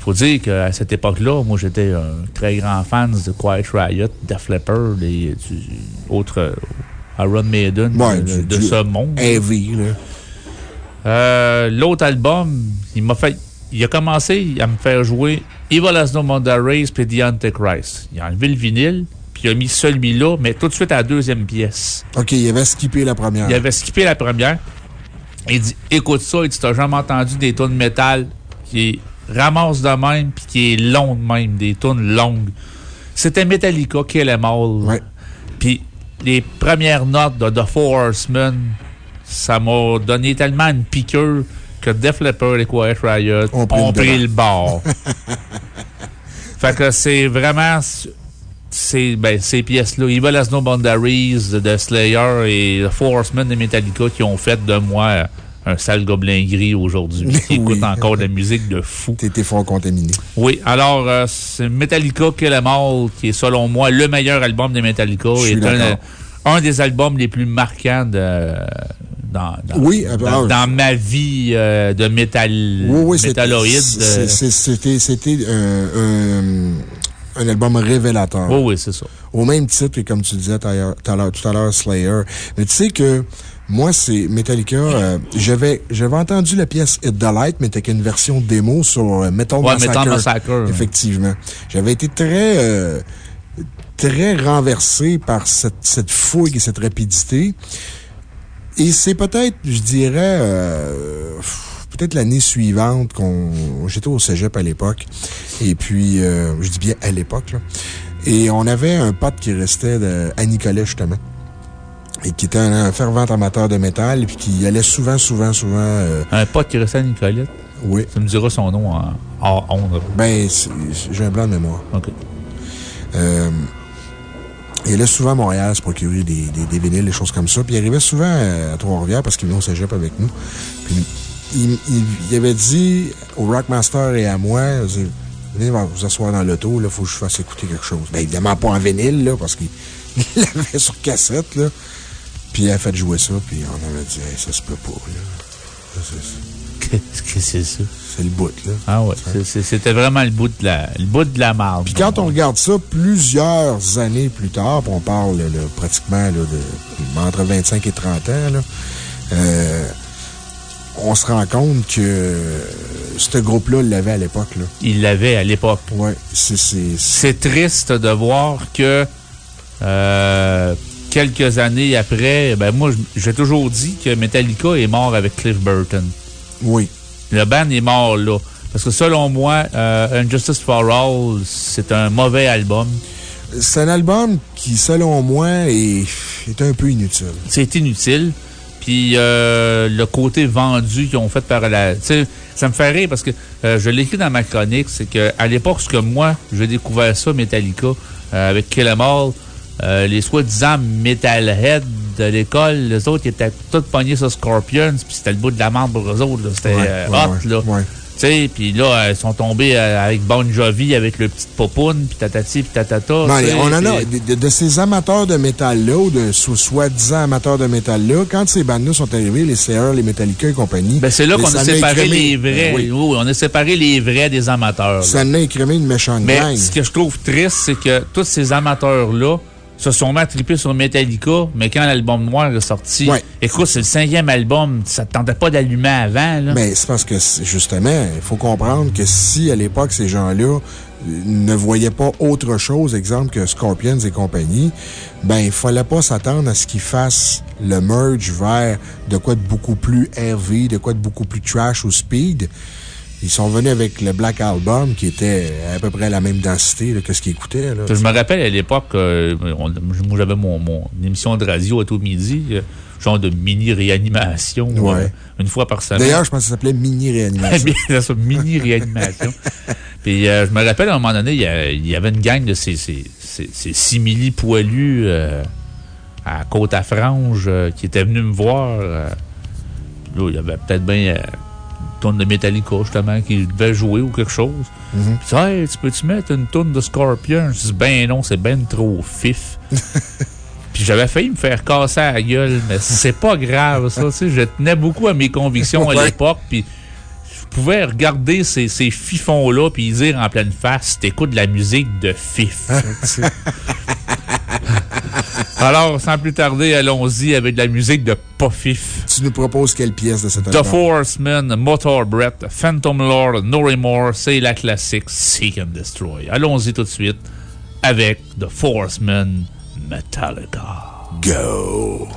Faut dire qu'à cette époque-là, moi, j'étais un très grand fan de Quiet Riot, Def Leppard et du autre euh, Iron Maiden Ouais, de, ce monde. Heavy, là. Euh, L'autre album, il m'a fait. Il a commencé à me faire jouer Evil As No Race puis The Antichrist. Il a enlevé le vinyle, puis il a mis celui-là, mais tout de suite à la deuxième pièce. OK, il avait skippé la première. Il avait skippé la première. Il dit Écoute ça, il dit T'as jamais entendu des tonnes de métal qui ramasse de même puis qui est long de même, des tonnes longues. C'était Metallica, Kill Em All. Puis les premières notes de The Four Horsemen, ça m'a donné tellement une piqûre que Def Leppard et Quiet Riot ont pris le pris devant. le bord. fait que c'est vraiment ces, ben, ces pièces-là, Evil As No Boundaries de, de Slayer et The Four Horsemen de Metallica qui ont fait de moi un sale gobelin gris aujourd'hui, qui Oui. écoute encore de la musique de fou. T'étais fort contaminé. Oui, alors, euh, c'est Metallica Kill Em All, qui est selon moi le meilleur album de Metallica. Je suis est un, d'accord. un des albums les plus marquants de, dans, dans, Oui, ah, dans, ah, dans ma vie euh, de métal, Oui, oui, métalloïde. euh, C'était c'était un, album révélateur. Oui, oui, c'est ça. Au même titre que, comme tu disais tout à l'heure, Slayer. Mais tu sais que moi, c'est Metallica. euh, J'avais j'avais entendu la pièce Hit the Light, mais c'était qu'une version démo sur euh, Metal Ouais, Massacre. Metal Massacre, ouais. Effectivement. J'avais été très. euh, très renversé par cette, cette fougue et cette rapidité. Et c'est peut-être, je dirais, euh, peut-être l'année suivante qu'on. J'étais au cégep à l'époque. Et puis, euh, je dis bien à l'époque, là. Et on avait un pote qui restait de- à Nicolet, justement. Et qui était un, un fervent amateur de métal. Puis qui allait souvent, souvent, souvent. euh, Un pote qui restait à Nicolette? Oui. Tu me diras son nom en, en ondes. Ben, j'ai un blanc de mémoire. OK. Euh, il allait souvent à Montréal se procurer des, des, des vinyles, des choses comme ça. Puis il arrivait souvent à Trois-Rivières parce qu'il venait au cégep avec nous. Puis il, il- il avait dit au Rockmaster et à moi, venez vous asseoir dans l'auto, il faut que je fasse écouter quelque chose. Ben, évidemment pas en vinyle, là, parce qu'il il l'avait sur cassette, là. Puis il a fait jouer ça, puis on avait dit, Hey, ça se peut pas, là. Qu'est-ce que c'est ça? C'est le bout, là. Ah ouais. C'était vraiment le bout de la, le bout de la marde. Puis quand on regarde ça plusieurs années plus tard, on parle là, pratiquement là, de, entre 25 et 30 ans, là, euh, on se rend compte que euh, ce groupe-là l'avait à l'époque. là. Il l'avait à l'époque. Oui, c'est. C'est triste de voir que euh, quelques années après, ben moi, j'ai toujours dit que Metallica est mort avec Cliff Burton. Oui. Le band est mort là. Parce que selon moi, euh, Injustice for All, c'est un mauvais album. C'est un album qui, selon moi, est. est un peu inutile. C'est inutile. Puis euh, le côté vendu qu'ils ont fait par la. Tu sais, ça me fait rire parce que euh, je l'ai écrit dans ma chronique, c'est qu'à l'époque, ce que moi, j'ai découvert ça, Metallica, euh, avec Kill 'Em All, euh, les soi-disant Metalhead de l'école, les autres, ils étaient tous pognés sur Scorpions, puis c'était le bout de la merde pour eux autres. là. C'était Ouais, euh, hot, là. ouais. Tu sais, puis là, euh, ils sont tombés avec Bon Jovi, avec le petit popoun, puis tatati, puis tatata. Non, on en a, de, de ces amateurs de métal-là, ou de soi- soi-disant amateurs de métal-là, quand ces bandes-là sont arrivées, les CR, les Metallica et compagnie. Ben, c'est là qu'on a séparé les vrais. Oui. Oui, on a séparé les vrais des amateurs. là. Ça en a écrémé une méchante Mais gang. ce que je trouve triste, c'est que tous ces amateurs-là se sont triper sur Metallica, mais quand l'album noir est sorti, écoute, c'est le cinquième album, ça te tentait pas d'allumer avant, là. Mais c'est parce que, justement, il faut comprendre que si, à l'époque, ces gens-là euh, ne voyaient pas autre chose, exemple, que Scorpions et compagnie, ben, il fallait pas s'attendre à ce qu'ils fassent le merge vers de quoi de beaucoup plus heavy, de quoi de beaucoup plus trash ou speed. Ils sont venus avec le Black Album, qui était à peu près la même densité là, que ce qu'ils écoutaient. là. Je me rappelle à l'époque, euh, j'avais mon, mon émission de radio à tout midi, euh, genre de mini-réanimation, Ouais. euh, une fois par semaine. D'ailleurs, je pense que ça s'appelait mini-réanimation. Mini-réanimation. Puis euh, je me rappelle à un moment donné, il y, avait une gang de ces, ces, ces, ces simili poilus euh, à Côte-à-Frange qui étaient venus me voir. là, il y avait peut-être bien tourne de Metallica, justement, qui devait jouer ou quelque chose. Mhm. Puis ça, hey, tu peux-tu mettre une tourne de Scorpion? Je dis, ben non, c'est ben trop fif. Puis j'avais failli me faire casser la gueule, mais c'est pas grave, ça. tu sais, Je tenais beaucoup à mes convictions à l'époque, puis je pouvais regarder ces, ces fifons-là, puis dire en pleine face, t'écoutes de la musique de fif. Alors, sans plus tarder, allons-y avec de la musique de pas fif. Tu nous proposes quelle pièce de cet The album? Forceman, Motor Breath, Phantom Lord, No Remorse, c'est la classique Seek and Destroy. Allons-y tout de suite avec The Forceman Metallica. Go!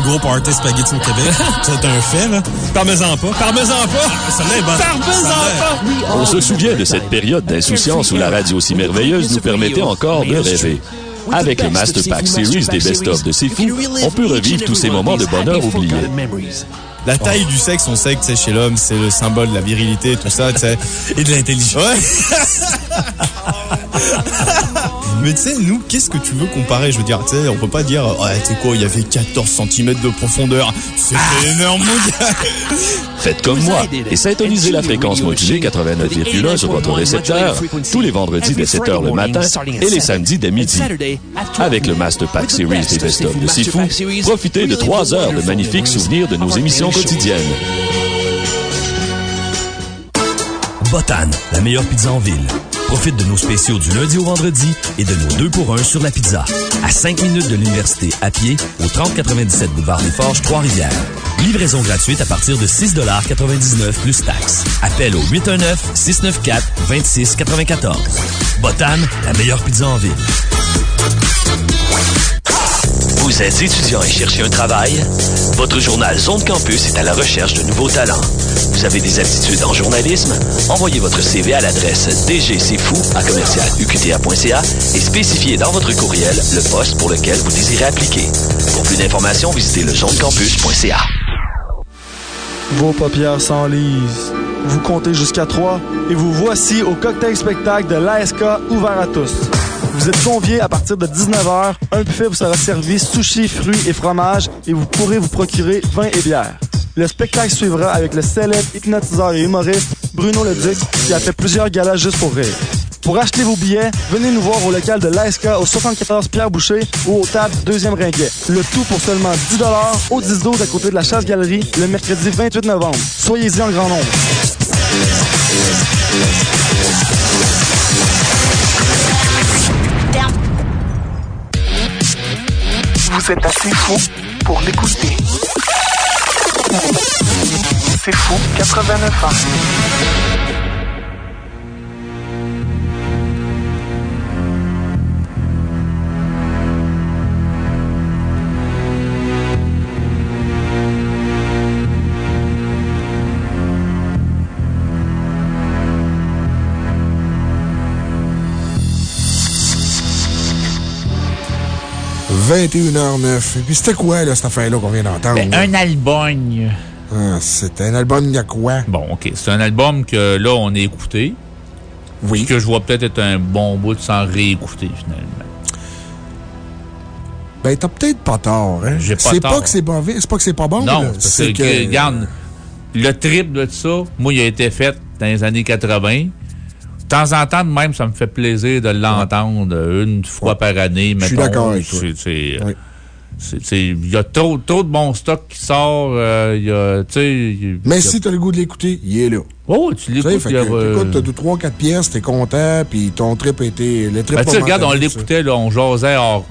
Plus gros party spaghetti au Québec. C'est un fait, là. Parmesan pas. Parmesan pas! Ça est bonne. Parmesan pas! On se souvient de cette période d'insouciance où la radio si merveilleuse nous permettait encore de rêver. Avec le Master Pack Series des best-of de C'est Fou, on peut revivre tous ces moments de bonheur oubliés. La taille du sexe, on sait que chez l'homme, c'est le symbole de la virilité, tout ça, tu sais, et de l'intelligence. Mais tu sais, nous, qu'est-ce que tu veux comparer? Je veux dire, tu sais, on peut pas dire, ouais, tu sais quoi, il y avait 14 cm de profondeur. C'était énorme, mon gars. Faites comme moi et syntonisez la fréquence modulée 89,1 sur votre récepteur tous les vendredis dès 7 h le matin et les samedis dès midi. Avec le Master Pack Series des Best-of de Sifu, profitez de 3 heures de magnifiques souvenirs de nos émissions quotidiennes. Botan, la meilleure pizza en ville. Profite de nos spéciaux du lundi au vendredi et de nos 2 pour 1 sur la pizza. À 5 minutes de l'université à pied au 3097 boulevard des Forges, Trois-Rivières. Livraison gratuite à partir de 6,99 plus taxes. Appel au 819-694-2694. Botan, la meilleure pizza en ville. Vous êtes étudiant et cherchez un travail? Votre journal Zone Campus est à la recherche de nouveaux talents. Vous avez des aptitudes en journalisme? Envoyez votre CV à l'adresse dgcfou à commercial uqta.ca et spécifiez dans votre courriel le poste pour lequel vous désirez appliquer. Pour plus d'informations, visitez le zonecampus.ca. Vos paupières s'enlisent. Vous comptez jusqu'à 3 et vous voici au cocktail spectacle de l'ASK ouvert à tous. Vous êtes conviés à partir de 19h. Un buffet vous sera servi sushi, fruits et fromages et vous pourrez vous procurer vin et bière. Le spectacle suivra avec le célèbre hypnotiseur et humoriste Bruno Leduc qui a fait plusieurs galas juste pour rire. Pour acheter vos billets, venez nous voir au local de l'ASK au 74 Pierre Boucher ou au table deuxième ringuet. Le tout pour seulement 10 au 10 12 à côté de la chasse-galerie le mercredi 28 novembre. Soyez-y en grand nombre. Vous êtes assez fou pour l'écouter. C'est fou 89 ans. – 21h09. Et puis c'était quoi, là, cette affaire-là qu'on vient d'entendre? Ben, un album. Ah, c'est un album de quoi? Bon, OK. C'est un album que là, on a écouté. Oui. Que je vois peut-être être un bon bout sans réécouter, finalement. Ben, t'as peut-être pas tort, hein? J'ai pas C'est pas que c'est c'est pas que c'est pas bon, Non, là. parce que, regarde, le trip de ça, moi, il a été fait dans les années 80. De temps en temps, même, ça me fait plaisir de l'entendre une fois par année. Je suis d'accord avec toi. C'est- Il y a trop, trop de bon stock qui sort. euh, y a, tu Mais il y a- si t'as le goût de l'écouter, il est là. Oh, tu l'écoutes, euh, deux, trois, quatre pièces, t'es content, puis ton trip a été. Le trip Ben, tu regarde, on l'écoutait, on jasait hors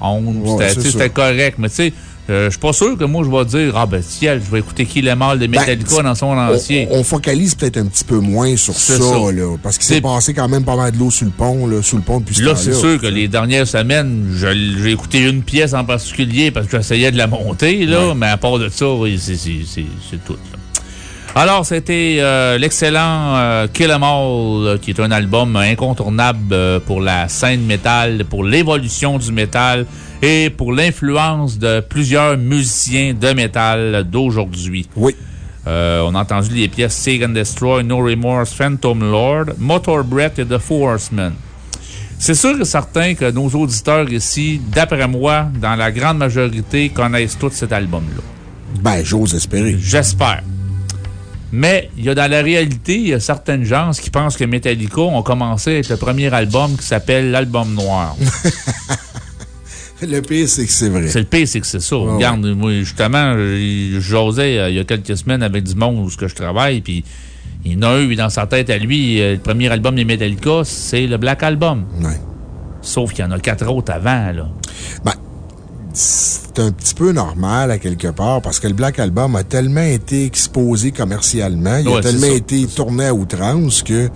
tu ça. c'était correct, mais tu sais, euh, je suis pas sûr que moi, je vais dire, ah ben, ciel, je vais écouter Em All de Metallica dans son Ben, On- entier. On, on focalise peut-être un petit peu moins sur ça, ça. là. Parce qu'il s'est passé quand même pas mal de l'eau sur le pont, là, sous le pont depuis Là, c'est sûr que les dernières semaines, j'ai écouté une pièce en particulier parce que j'essayais de la monter, là, mais à part de ça, oui, c'est tout. là. Alors, c'était euh, l'excellent euh, Kill 'Em All, qui est un album incontournable euh, pour la scène métal, pour l'évolution du métal et pour l'influence de plusieurs musiciens de métal d'aujourd'hui. Oui. Euh, on a entendu les pièces Sig and Destroy, No Remorse, Phantom Lord, Motor Breath et The Four Horsemen. C'est sûr et certain que nos auditeurs ici, d'après moi, dans la grande majorité, connaissent tous cet album-là. Ben, j'ose espérer. J'espère. Mais il y a dans la réalité, il y a certaines gens qui pensent que Metallica ont commencé avec le premier album qui s'appelle l'album noir. Le pire, c'est que c'est vrai. C'est le pire, c'est que c'est ça. Regarde, moi, justement, j'osais euh, il y a quelques semaines avec du monde où ce que je travaille, puis il y en a un, lui, dans sa tête à lui, euh, le premier album des Metallica, c'est le Black Album. Ouais. Sauf qu'il y en a quatre autres avant, là. Ben, c'est un petit peu normal à quelque part parce que le Black Album a tellement été exposé commercialement, il Ouais, a tellement ça, été tourné à outrance que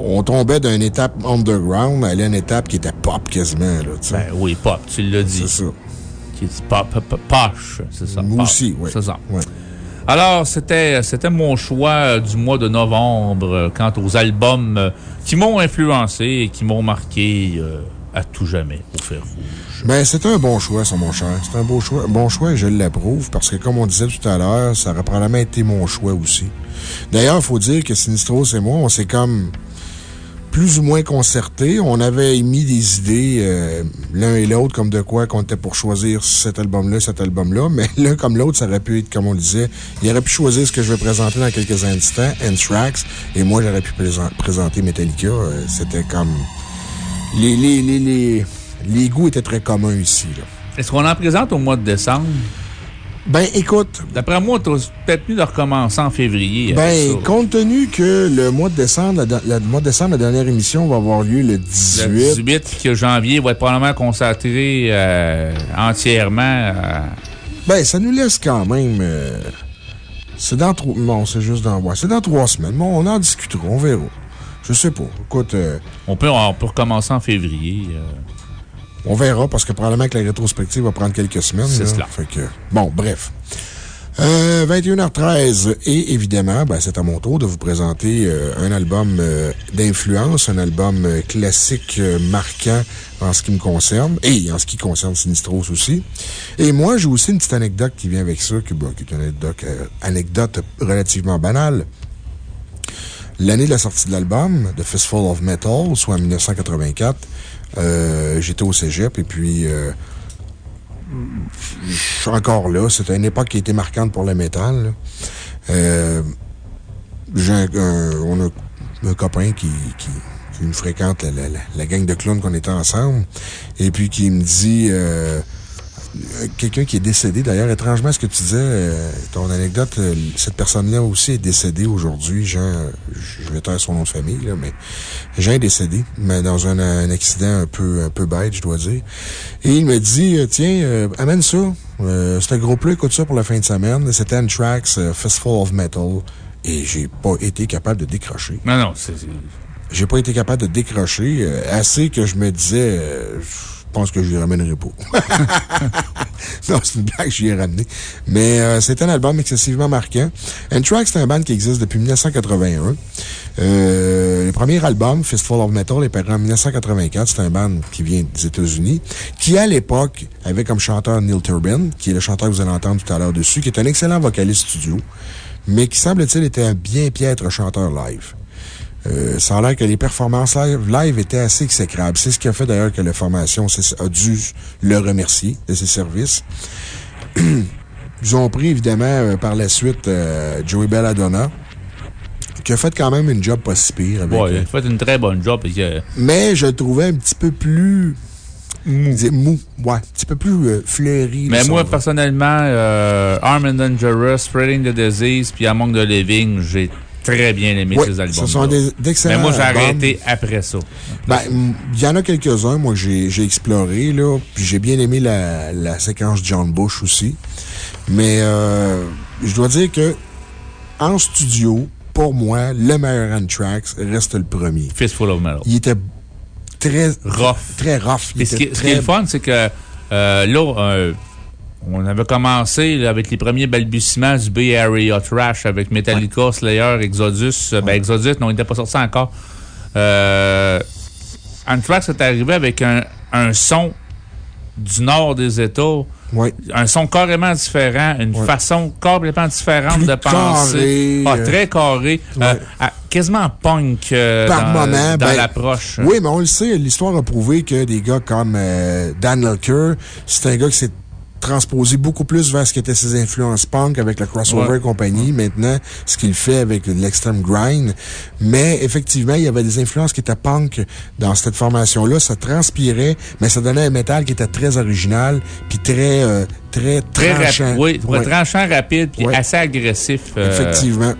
on tombait d'une étape underground à une étape qui était pop quasiment. Là. Ben oui, pop, tu l'as dit. C'est ça. qui dit pa- pa- Posh, c'est ça. Moi aussi, oui. C'est ça. Alors, c'était c'était mon choix euh, du mois de novembre euh, quant aux albums euh, qui m'ont influencé et qui m'ont marqué euh, à tout jamais au fer rouge. Ben, c'est un bon choix, ça, mon cher. C'est un beau choix, bon choix et je l'approuve parce que, comme on disait tout à l'heure, ça aurait probablement été mon choix aussi. D'ailleurs, il faut dire que Sinistros et moi, on s'est comme plus ou moins concertés. On avait émis des idées, euh, l'un et l'autre, comme de quoi qu'on était pour choisir cet album-là, cet album-là. Mais l'un comme l'autre, ça aurait pu être, comme on le disait, il aurait pu choisir ce que je vais présenter dans quelques instants, Anthrax, et moi, j'aurais pu présen- présenter Metallica. Euh, C'était comme. Les, les, les, les, les goûts étaient très communs ici. Est-ce qu'on en présente au mois de décembre? Ben, écoute. D'après moi, tu peut-être mieux de recommencer en février. Ben, compte tenu que le mois de décembre, la, le mois de décembre, la dernière émission va avoir lieu le 18. Le 18, puis que janvier va être probablement consacré euh, entièrement à. Ben, ça nous laisse quand même. euh, c'est dans trois. Non, c'est juste dans. Ouais, c'est dans trois semaines. Bon, on en discutera, on verra. Je sais pas. Écoute. euh, On peut, on peut recommencer en février. Euh. On verra parce que probablement que la rétrospective va prendre quelques semaines. C'est cela. Fait que, bon, bref. Euh, 21h13. Et évidemment, ben, c'est à mon tour de vous présenter euh, un album euh, d'influence, un album euh, classique euh, marquant en ce qui me concerne et en ce qui concerne Sinistros aussi. Et moi, j'ai aussi une petite anecdote qui vient avec ça, qui, est une anecdote, euh, anecdote relativement banale. L'année de la sortie de l'album, The Fistful of Metal, soit en 1984, euh, j'étais au cégep et puis euh, je suis encore là. C'était une époque qui été marquante pour le métal. Euh, J'ai un, on a un copain qui, qui, qui me fréquente, la- la- la gang de clowns qu'on était ensemble, et puis qui me dit. Euh, Quelqu'un qui est décédé, d'ailleurs, étrangement, ce que tu disais, euh, ton anecdote, euh, cette personne-là aussi est décédée aujourd'hui. Jean, je vais taire son nom de famille, là, mais Jean est décédé, mais dans un, un accident un peu, un peu bête, je dois dire. Et il me dit, tiens, euh, amène ça. C'est un groupe-là, écoute ça pour la fin de semaine. C'était Anthrax, Fistful of Metal. Et j'ai pas été capable de décrocher. Non, non, c'est. J'ai pas été capable de décrocher, assez que je me disais, je pense que je lui ramènerai pas. non, c'est une blague, je lui ai ramené. Mais euh, c'est un album excessivement marquant. Anthrax, c'est un band qui existe depuis 1981. Euh, le premier album, Fistful of Metal, est paru en 1984. C'est un band qui vient des États-Unis, qui à l'époque avait comme chanteur Neil Turbin, qui est le chanteur que vous allez entendre tout à l'heure dessus, qui est un excellent vocaliste studio, mais qui semble-t-il était un bien piètre chanteur live. Euh, ça a l'air que les performances live, live étaient assez exécrables. C'est ce qui a fait d'ailleurs que la formation a dû le remercier de ses services. Ils ont pris évidemment euh, par la suite euh, Joey Belladonna, qui a fait quand même une job pas si pire. Avec, Ouais, il euh, a fait une très bonne job. et que- mais je le trouvais un petit peu plus. Mou. Mou, ouais. Un petit peu plus euh, fleuri. Mais moi, personnellement, euh, Arm and Dangerous, Spreading the Disease, puis Among the Living, j'ai très bien aimé ces albums. ce sont d'excellents Mais moi, j'ai arrêté après ça. Ben, il y en a quelques-uns, moi, j'ai exploré, là. Puis j'ai bien aimé la, la séquence John Bush aussi. Mais, euh, je dois dire que, en studio, pour moi, le meilleur Anthrax reste le premier. Fistful of Metal. Il était très. Rough. Très rough. Il ce qui, était ce qui est le fun, c'est que euh, là, euh, on avait commencé là, avec les premiers balbutiements du Bay Area Trash avec Metallica, Slayer, Exodus. Euh, Ben, Exodus, non, il n'était pas sorti encore. Euh, Anthrax est arrivé avec un, un son du nord des États. Un son carrément différent, une façon complètement différente Plus de penser. carré, Ah, très carré. euh, à- quasiment punk euh, par dans, moment. dans ben, l'approche. Oui, mais on le sait, l'histoire a prouvé que des gars comme euh, Dan Elker, c'est un gars qui s'est transposé beaucoup plus vers ce qu'étaient ses influences punk avec le crossover Ouais. et compagnie. Maintenant, ce qu'il fait avec l'extreme grind. Mais effectivement, il y avait des influences qui étaient punk dans cette formation-là. Ça transpirait, mais ça donnait un métal qui était très original, puis très, euh, très, Très tranchant. rapide. Oui, Ouais. tranchant, rapide, puis assez agressif. euh, Effectivement.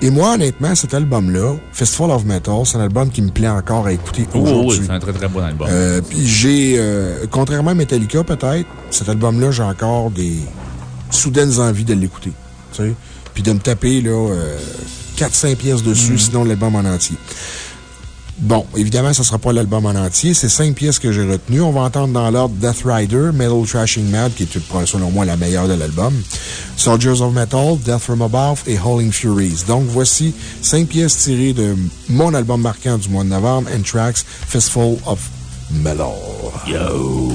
Et moi, honnêtement, cet album-là, Fistful of Metal, c'est un album qui me plaît encore à écouter Oh, oui, aujourd'hui. c'est un très très bon album. Euh, puis j'ai, euh, contrairement à Metallica peut-être, cet album-là, j'ai encore des soudaines envies de l'écouter. Tu sais? Puis de me taper, là, 4-5 pièces dessus, Mm. sinon l'album en entier. Bon, évidemment, ce ne sera pas l'album en entier. C'est cinq pièces que j'ai retenues. On va entendre dans l'ordre Death Rider, Metal Trashing Mad, qui est selon moi la meilleure de l'album, Soldiers of Metal, Death from Above et Howling Furies. Donc, voici cinq pièces tirées de mon album marquant du mois de novembre, Anthrax, Fistful of Metal. Yo!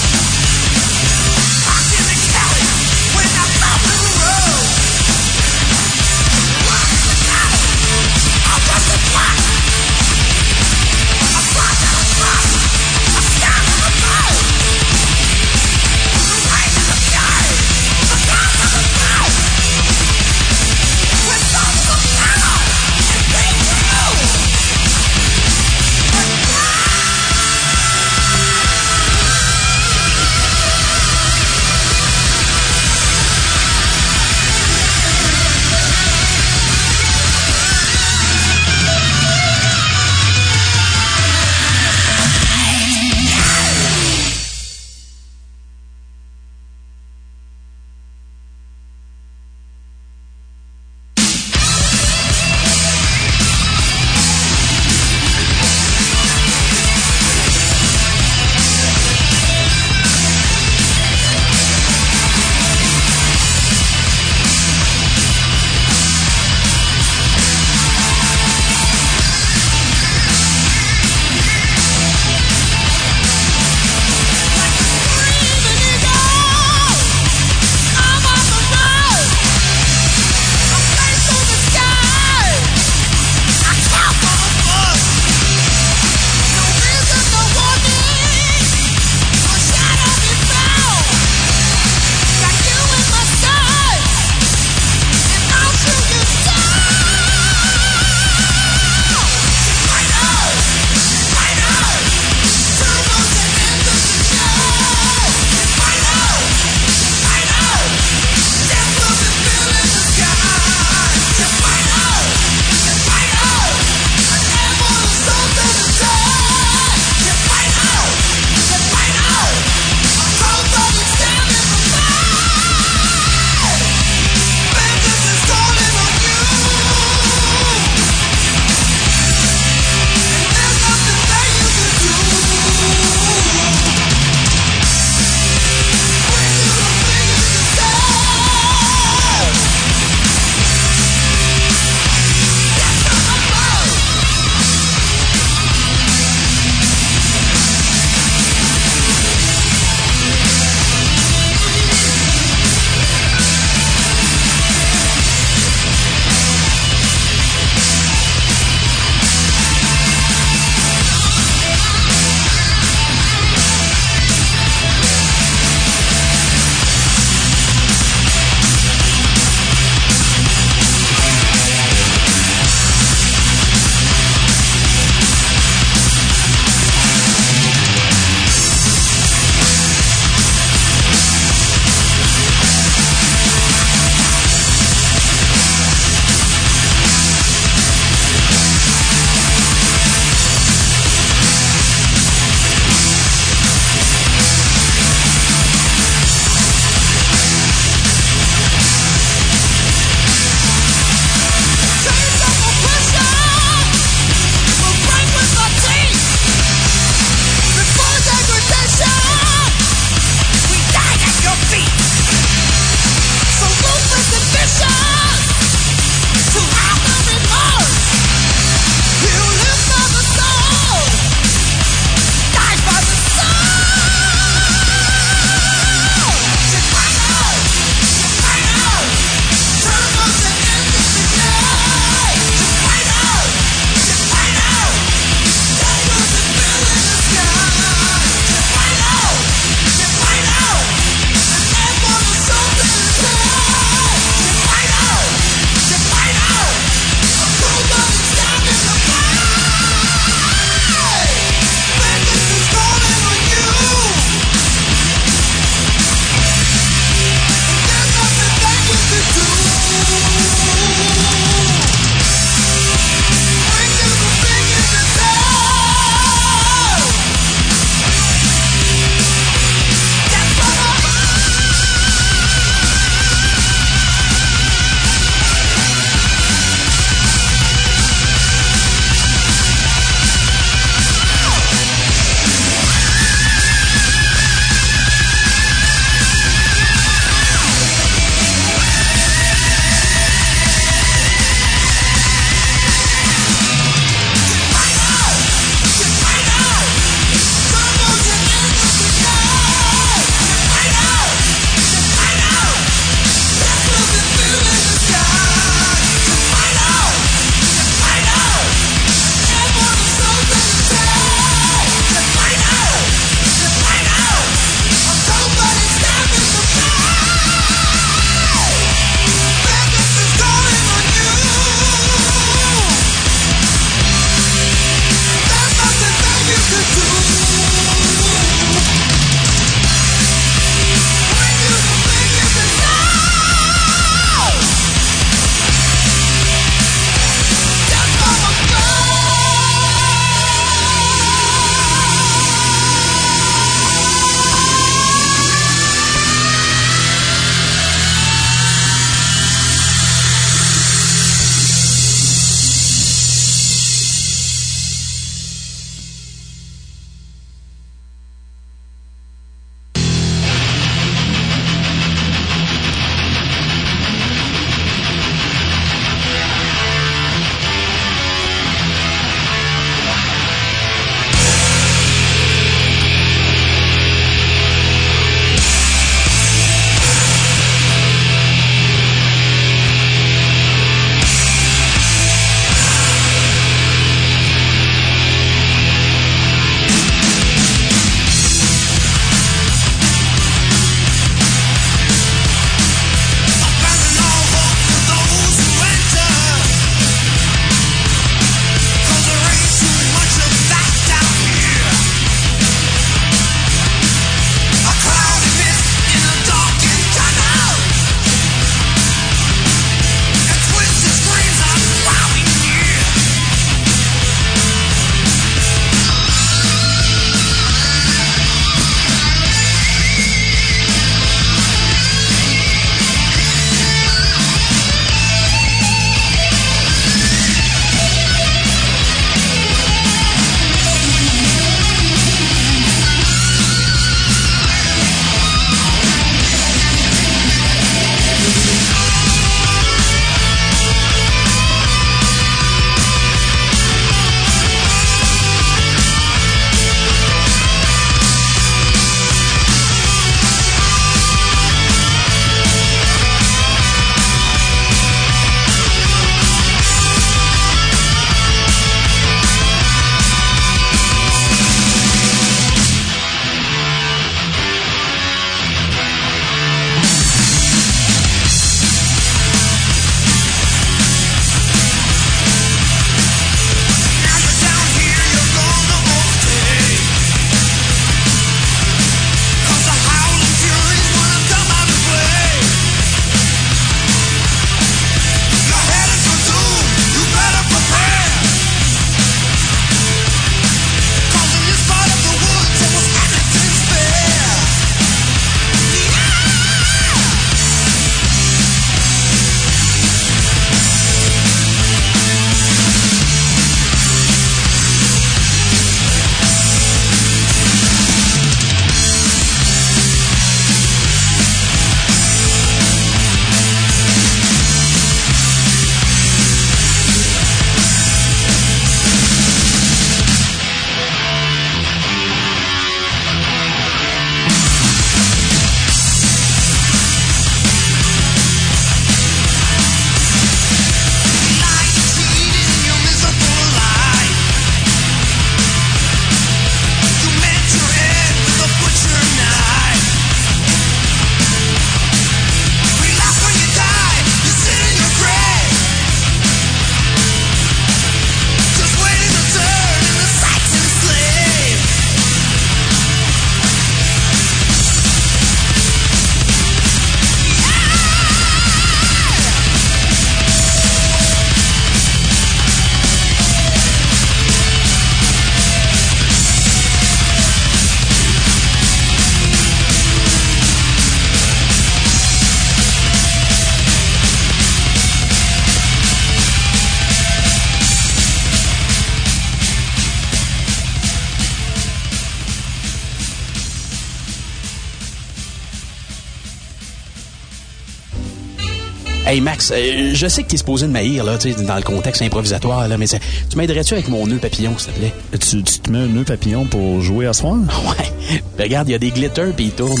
Je sais que t'es supposé de m'haïr, là, tu sais, dans le contexte improvisatoire, là, mais tu m'aiderais-tu avec mon nœud papillon, s'il te plaît? Tu, tu te mets un nœud papillon pour jouer à soir? Ouais. Ben, regarde, il y a des glitters puis ils tournent.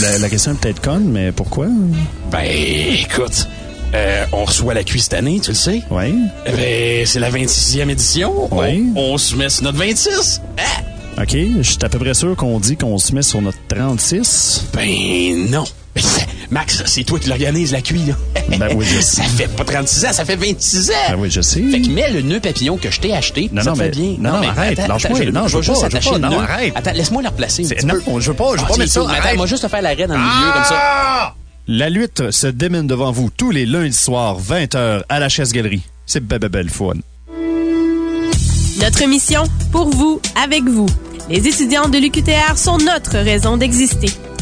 La, la question est peut-être conne, mais pourquoi? Ben, écoute, euh, on reçoit la cuisse cette année, tu le sais? Oui. Ben, c'est la 26e édition. Oui. On, on se met sur notre 26. OK, je suis à peu près sûr qu'on dit qu'on se met sur notre 36. Ben, non. Ben, Max, c'est toi qui l'organise, la cuisse, là. Ben oui, je Ça fait pas 36 ans, ça fait 26 ans. Ben oui, je sais. Fait que mets le nœud papillon que je t'ai acheté. Non, ça non, fait mais- bien. non, non, arrête, attends, lâche-moi. attends, Non, je veux vais juste attacher le non, arrête. Attends, laisse-moi le replacer un C'est- petit non, peu. je veux pas, je veux Ah, pas mettre ça. Attends, arrête. moi juste te faire l'arrêt dans le milieu, comme ça. La lutte se démène devant vous tous les lundis soirs, 20h, à la Chaise Galerie. C'est belle, belle, belle fun. Notre mission, pour vous, avec vous. Les étudiants de l'UQTR sont notre raison d'exister.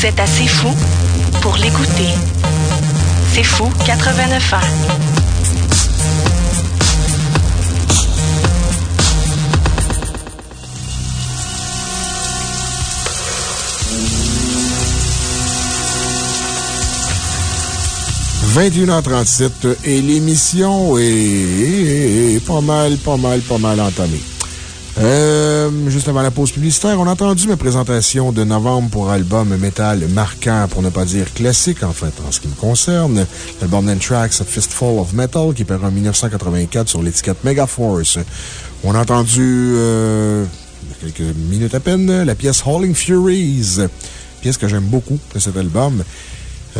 Vous êtes assez fou pour l'écouter. C'est fou 89 ans. – 21h37 et l'émission est, est- est pas mal, pas mal, pas mal entamée. Euh, juste avant la pause publicitaire, on a entendu ma présentation de novembre pour album métal marquant, pour ne pas dire classique, en fait, en ce qui me concerne. L'album A Fistful of Metal, qui est paru en 1984 sur l'étiquette Megaforce. On a entendu, euh, il y a quelques minutes à peine, la pièce Hauling Furies, pièce que j'aime beaucoup de cet album.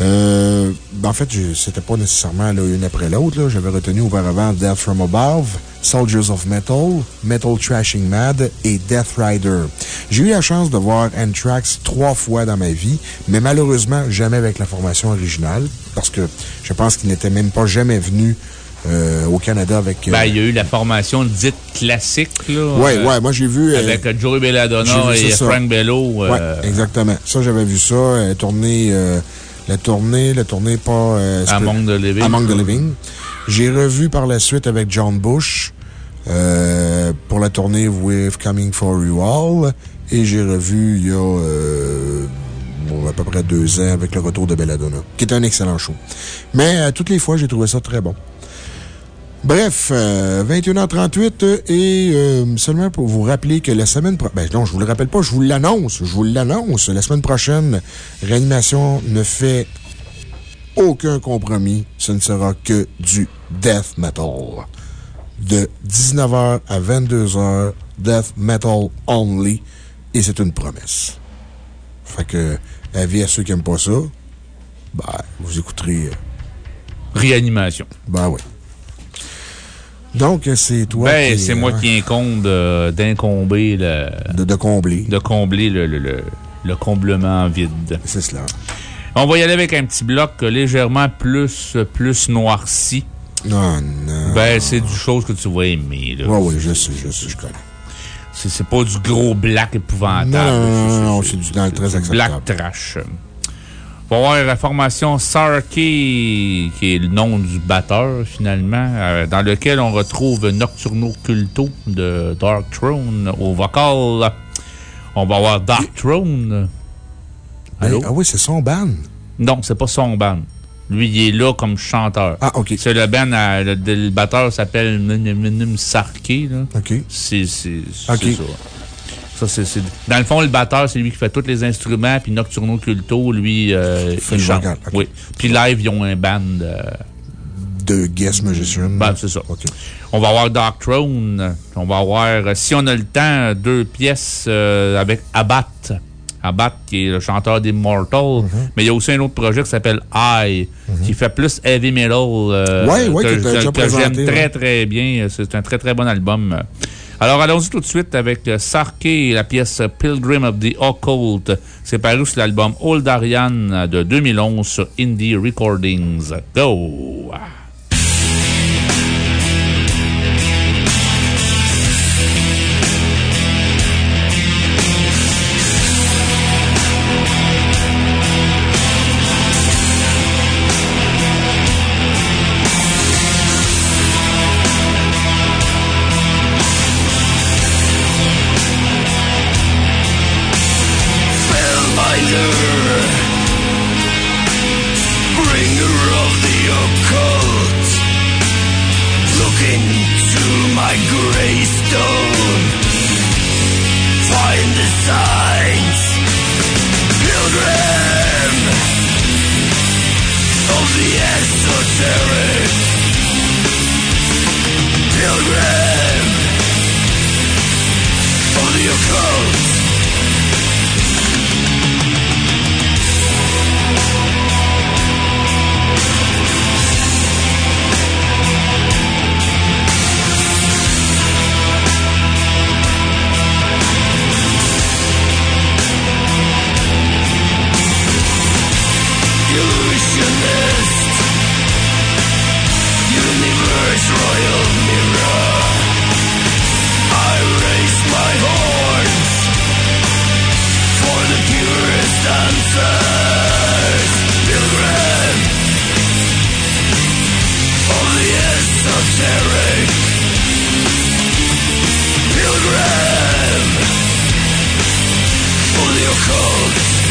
Euh, en fait, c'était pas nécessairement là, une après l'autre. J'avais retenu auparavant Death from Above, Soldiers of Metal, Metal Trashing Mad et Death Rider. J'ai eu la chance de voir Anthrax trois fois dans ma vie, mais malheureusement jamais avec la formation originale, parce que je pense qu'il n'était même pas jamais venu euh, au Canada avec. euh, Ben, il y a eu la formation dite classique, là. Ouais, euh, ouais, moi j'ai vu. euh, Avec Joey Belladonna vu et. Frank Bello. exactement. Ça, j'avais vu ça. euh, la tournée, la tournée pas. euh, Among the Living. Among the Living. J'ai revu par la suite avec John Bush euh, pour la tournée With Coming for You All. Et j'ai revu il y a euh, bon, à peu près deux ans avec le retour de Belladonna, qui est un excellent show. Mais à toutes les fois, j'ai trouvé ça très bon. Bref, euh, 21h38 euh, et euh, seulement pour vous rappeler que la semaine prochaine. Ben non, je vous le rappelle pas, je vous l'annonce. Je vous l'annonce. La semaine prochaine, Réanimation ne fait aucun compromis. Ce ne sera que du death metal. De 19h à 22h, death metal only. Et c'est une promesse. Fait que, avis à ceux qui n'aiment pas ça, ben, vous écouterez. euh, Réanimation. Ben oui. Donc, c'est toi Ben, c'est moi ouais. qui incombe de- d'incomber le. De, combler. De combler le, le, le, le comblement vide. C'est cela. On va y aller avec un petit bloc légèrement plus, plus noirci. Non, non. Ben, c'est du chose que tu vas aimer, là. Ouais, oui, je sais, je sais, je connais. C'est pas du gros black épouvantable. Non, non, non, C'est- non, c'est- c'est du dans le très acceptable. Black trash. On va voir la formation Sarky, qui est le nom du batteur, finalement, euh, dans lequel on retrouve Nocturno Culto de Dark Throne au vocal. On va avoir Dark Throne. Allô? ah oui, c'est son band. Non, c'est pas son band. Lui, il est là comme chanteur. Ah, OK. C'est le band, euh, le, le batteur s'appelle Minim Sarky, là. OK. C'est ça. Ça, c'est, c'est- Dans le fond, le batteur, c'est lui qui fait tous les instruments, puis Nocturno Culto, lui, euh, il chante. Oui. Puis live, ils ont un band. euh, De guest musician. ben, c'est ça. On va avoir Dark Throne. On va avoir, euh, si on a le temps, deux pièces euh, avec Abat. Abat, qui est le chanteur d'Immortal. Mais il y a aussi un autre projet qui s'appelle I, qui fait plus heavy metal. euh, Ouais, ouais, que j'aime très, très bien. C'est un très, très bon album. Alors, allons-y tout de suite avec euh, Sarke et la pièce Pilgrim of the Occult. C'est paru sur l'album Old Ariane de 2011 sur Indie Recordings. Go! Of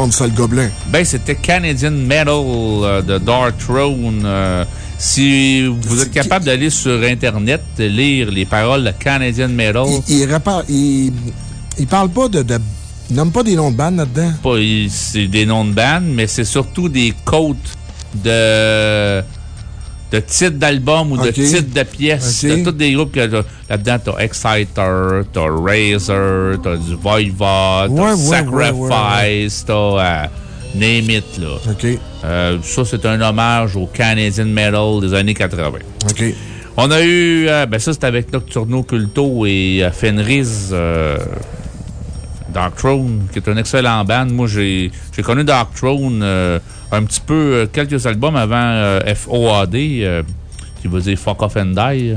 d'entendre, sale gobelin? Ben, c'était Canadian Metal euh, de Dark Throne. Euh, si vous êtes capable d'aller sur Internet, de lire les paroles de Canadian Metal. Il, il, il parle pas de, de. Nomme pas des noms de bandes là-dedans. C'est des noms de bandes, mais c'est surtout des côtes de, de titres d'albums ou de titres de pièces. T'as tous des groupes que là-dedans, t'as Exciter, t'as Razor, t'as du Voivod, Ouais, t'as ouais, Sacrifice, t'as euh, Name It, là. Euh, ça, c'est un hommage au Canadian Metal des années 80. OK. On a eu, euh, ben ça, c'était avec Nocturno Culto et Fenris, Dark Throne, qui est un excellent band. Moi, j'ai j'ai connu Dark Throne euh, un petit peu, euh, quelques albums avant euh, FOAD, euh, qui veut dire Fuck Off and Die.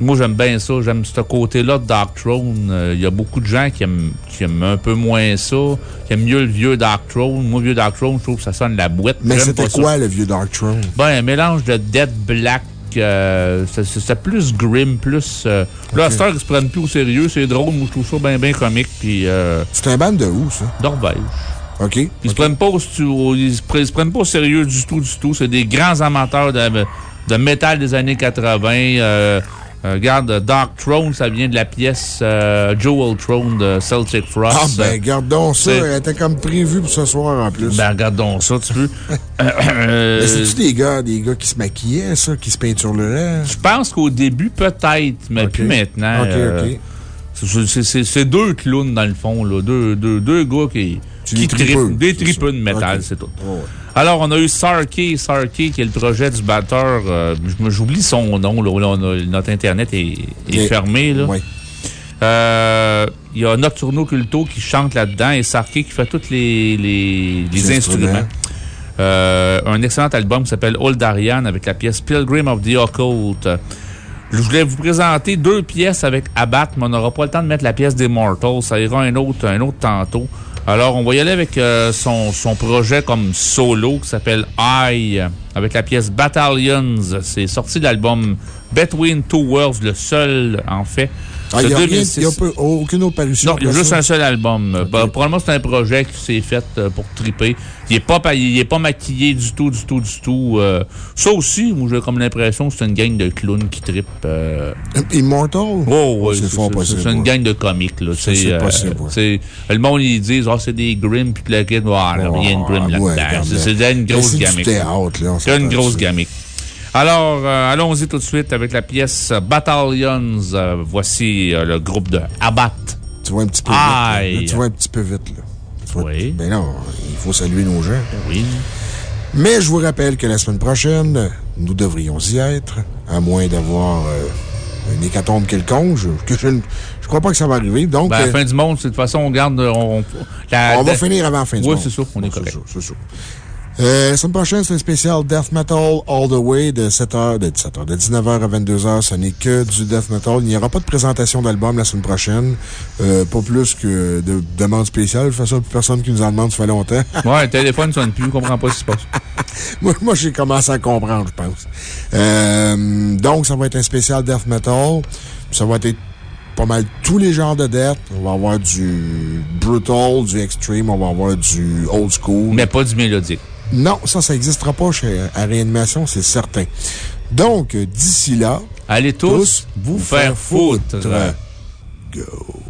Moi, j'aime bien ça. J'aime ce côté-là de Dark Throne. Il y a beaucoup de gens qui aiment, qui aiment un peu moins ça, qui aiment mieux le vieux Dark Throne. Moi, le vieux Dark Throne, je trouve que ça sonne la boîte. Mais c'était ça. quoi, le vieux Dark Throne? Ben, un mélange de Dead Black. Euh, c'est- plus grim, plus. euh, Là, à Ok. cette heure, ils se prennent plus au sérieux. C'est drôle. Moi, je trouve ça bien, bien comique. Puis. Euh, c'est un band de où, ça? Norvège. OK. Ils, se prennent pas au, ils, se prennent pas au sérieux du tout, du tout. C'est des grands amateurs de, de métal des années 80. Euh, Euh, regarde, Dark Throne, ça vient de la pièce euh, Jewel Throne de Celtic Frost. Ah, ben, garde donc ça. Elle était comme prévue pour ce soir en plus. Ben, regarde donc ça, tu peux. Euh, c'est-tu des gars, des gars qui se maquillaient, ça, qui se peinturent le lait? Je pense qu'au début, peut-être, mais plus maintenant. Ok, euh, c'est deux clowns, dans le fond, là. Deux, deux, deux gars qui, qui des tripeux, Des de métal, c'est tout. Alors, on a eu Sarky, Sarky, qui est le projet du batteur. euh, J'oublie son nom, là. On a- notre Internet est, est Mais- fermé, là. Euh, Il y a Nocturno Culto qui chante là-dedans et Sarky qui fait tous les, les, les Les instruments. instruments. Euh, un excellent album qui s'appelle Old Ariane avec la pièce Pilgrim of the Occult. Je voulais vous présenter deux pièces avec Abat, mais on n'aura pas le temps de mettre la pièce des Mortals. Ça ira un autre, un autre tantôt. Alors, on va y aller avec euh, son, son projet comme solo qui s'appelle I, avec la pièce Battalions. C'est sorti de l'album Between Two Worlds, le seul, en fait. Ah, il n'y a, rien- 2006. il y a aucune autre parution. Non, il y a juste ça? un seul album. Euh, bah, probablement, c'est un projet qui s'est fait euh, pour triper. Il n'est pas, pa- il est pas maquillé du tout, du tout, du tout. Euh, ça aussi, moi, j'ai comme l'impression que c'est une gang de clowns qui trippent. euh. Immortal? Oh, ouais, C'est fort possible, C'est une ouais. gang de comiques, là. C'est possible, ouais. c'est- Le monde, ils disent, ah, c'est des Grimm, puis le kid, ah, non, rien de Grimm là-dedans. C'est- une grosse gamique. C'est une grosse gamique. Alors, euh, allons-y tout de suite avec la pièce Battalions. Euh, voici euh, le groupe de Abat. Tu vois un petit peu vite. là. Tu vois un petit peu vite, là. Tu vois- Oui. Ben non, il faut saluer nos gens. Oui. Mais je vous rappelle que la semaine prochaine, nous devrions y être, à moins d'avoir une hécatombe quelconque. Je, que je ne je crois pas que ça va arriver. Donc, Ben, à la fin du monde, de toute façon, on garde. On, la- on va la- finir avant la fin du Oui, monde. c'est ça, on est C'est correct. c'est ça. Euh, la semaine prochaine, c'est un spécial Death Metal All the Way de 7h, de 17h, de 19h à 22h. Ce n'est que du Death Metal. Il n'y aura pas de présentation d'album la semaine prochaine. Euh, pas plus que de demandes spéciales. De toute façon, plus personne qui nous en demande, ça fait longtemps. Ouais, le téléphone ne sonne plus, on comprend pas ce qui se passe. moi, moi j'ai commencé à comprendre, je pense. Euh, donc, ça va être un spécial Death Metal. Ça va être pas mal tous les genres de death. On va avoir du brutal, du extreme, on va avoir du old school. Mais pas du mélodique. Non, ça, ça n'existera pas chez, à Réanimation, c'est certain. Donc, d'ici là. Allez tous vous faire foutre. Go.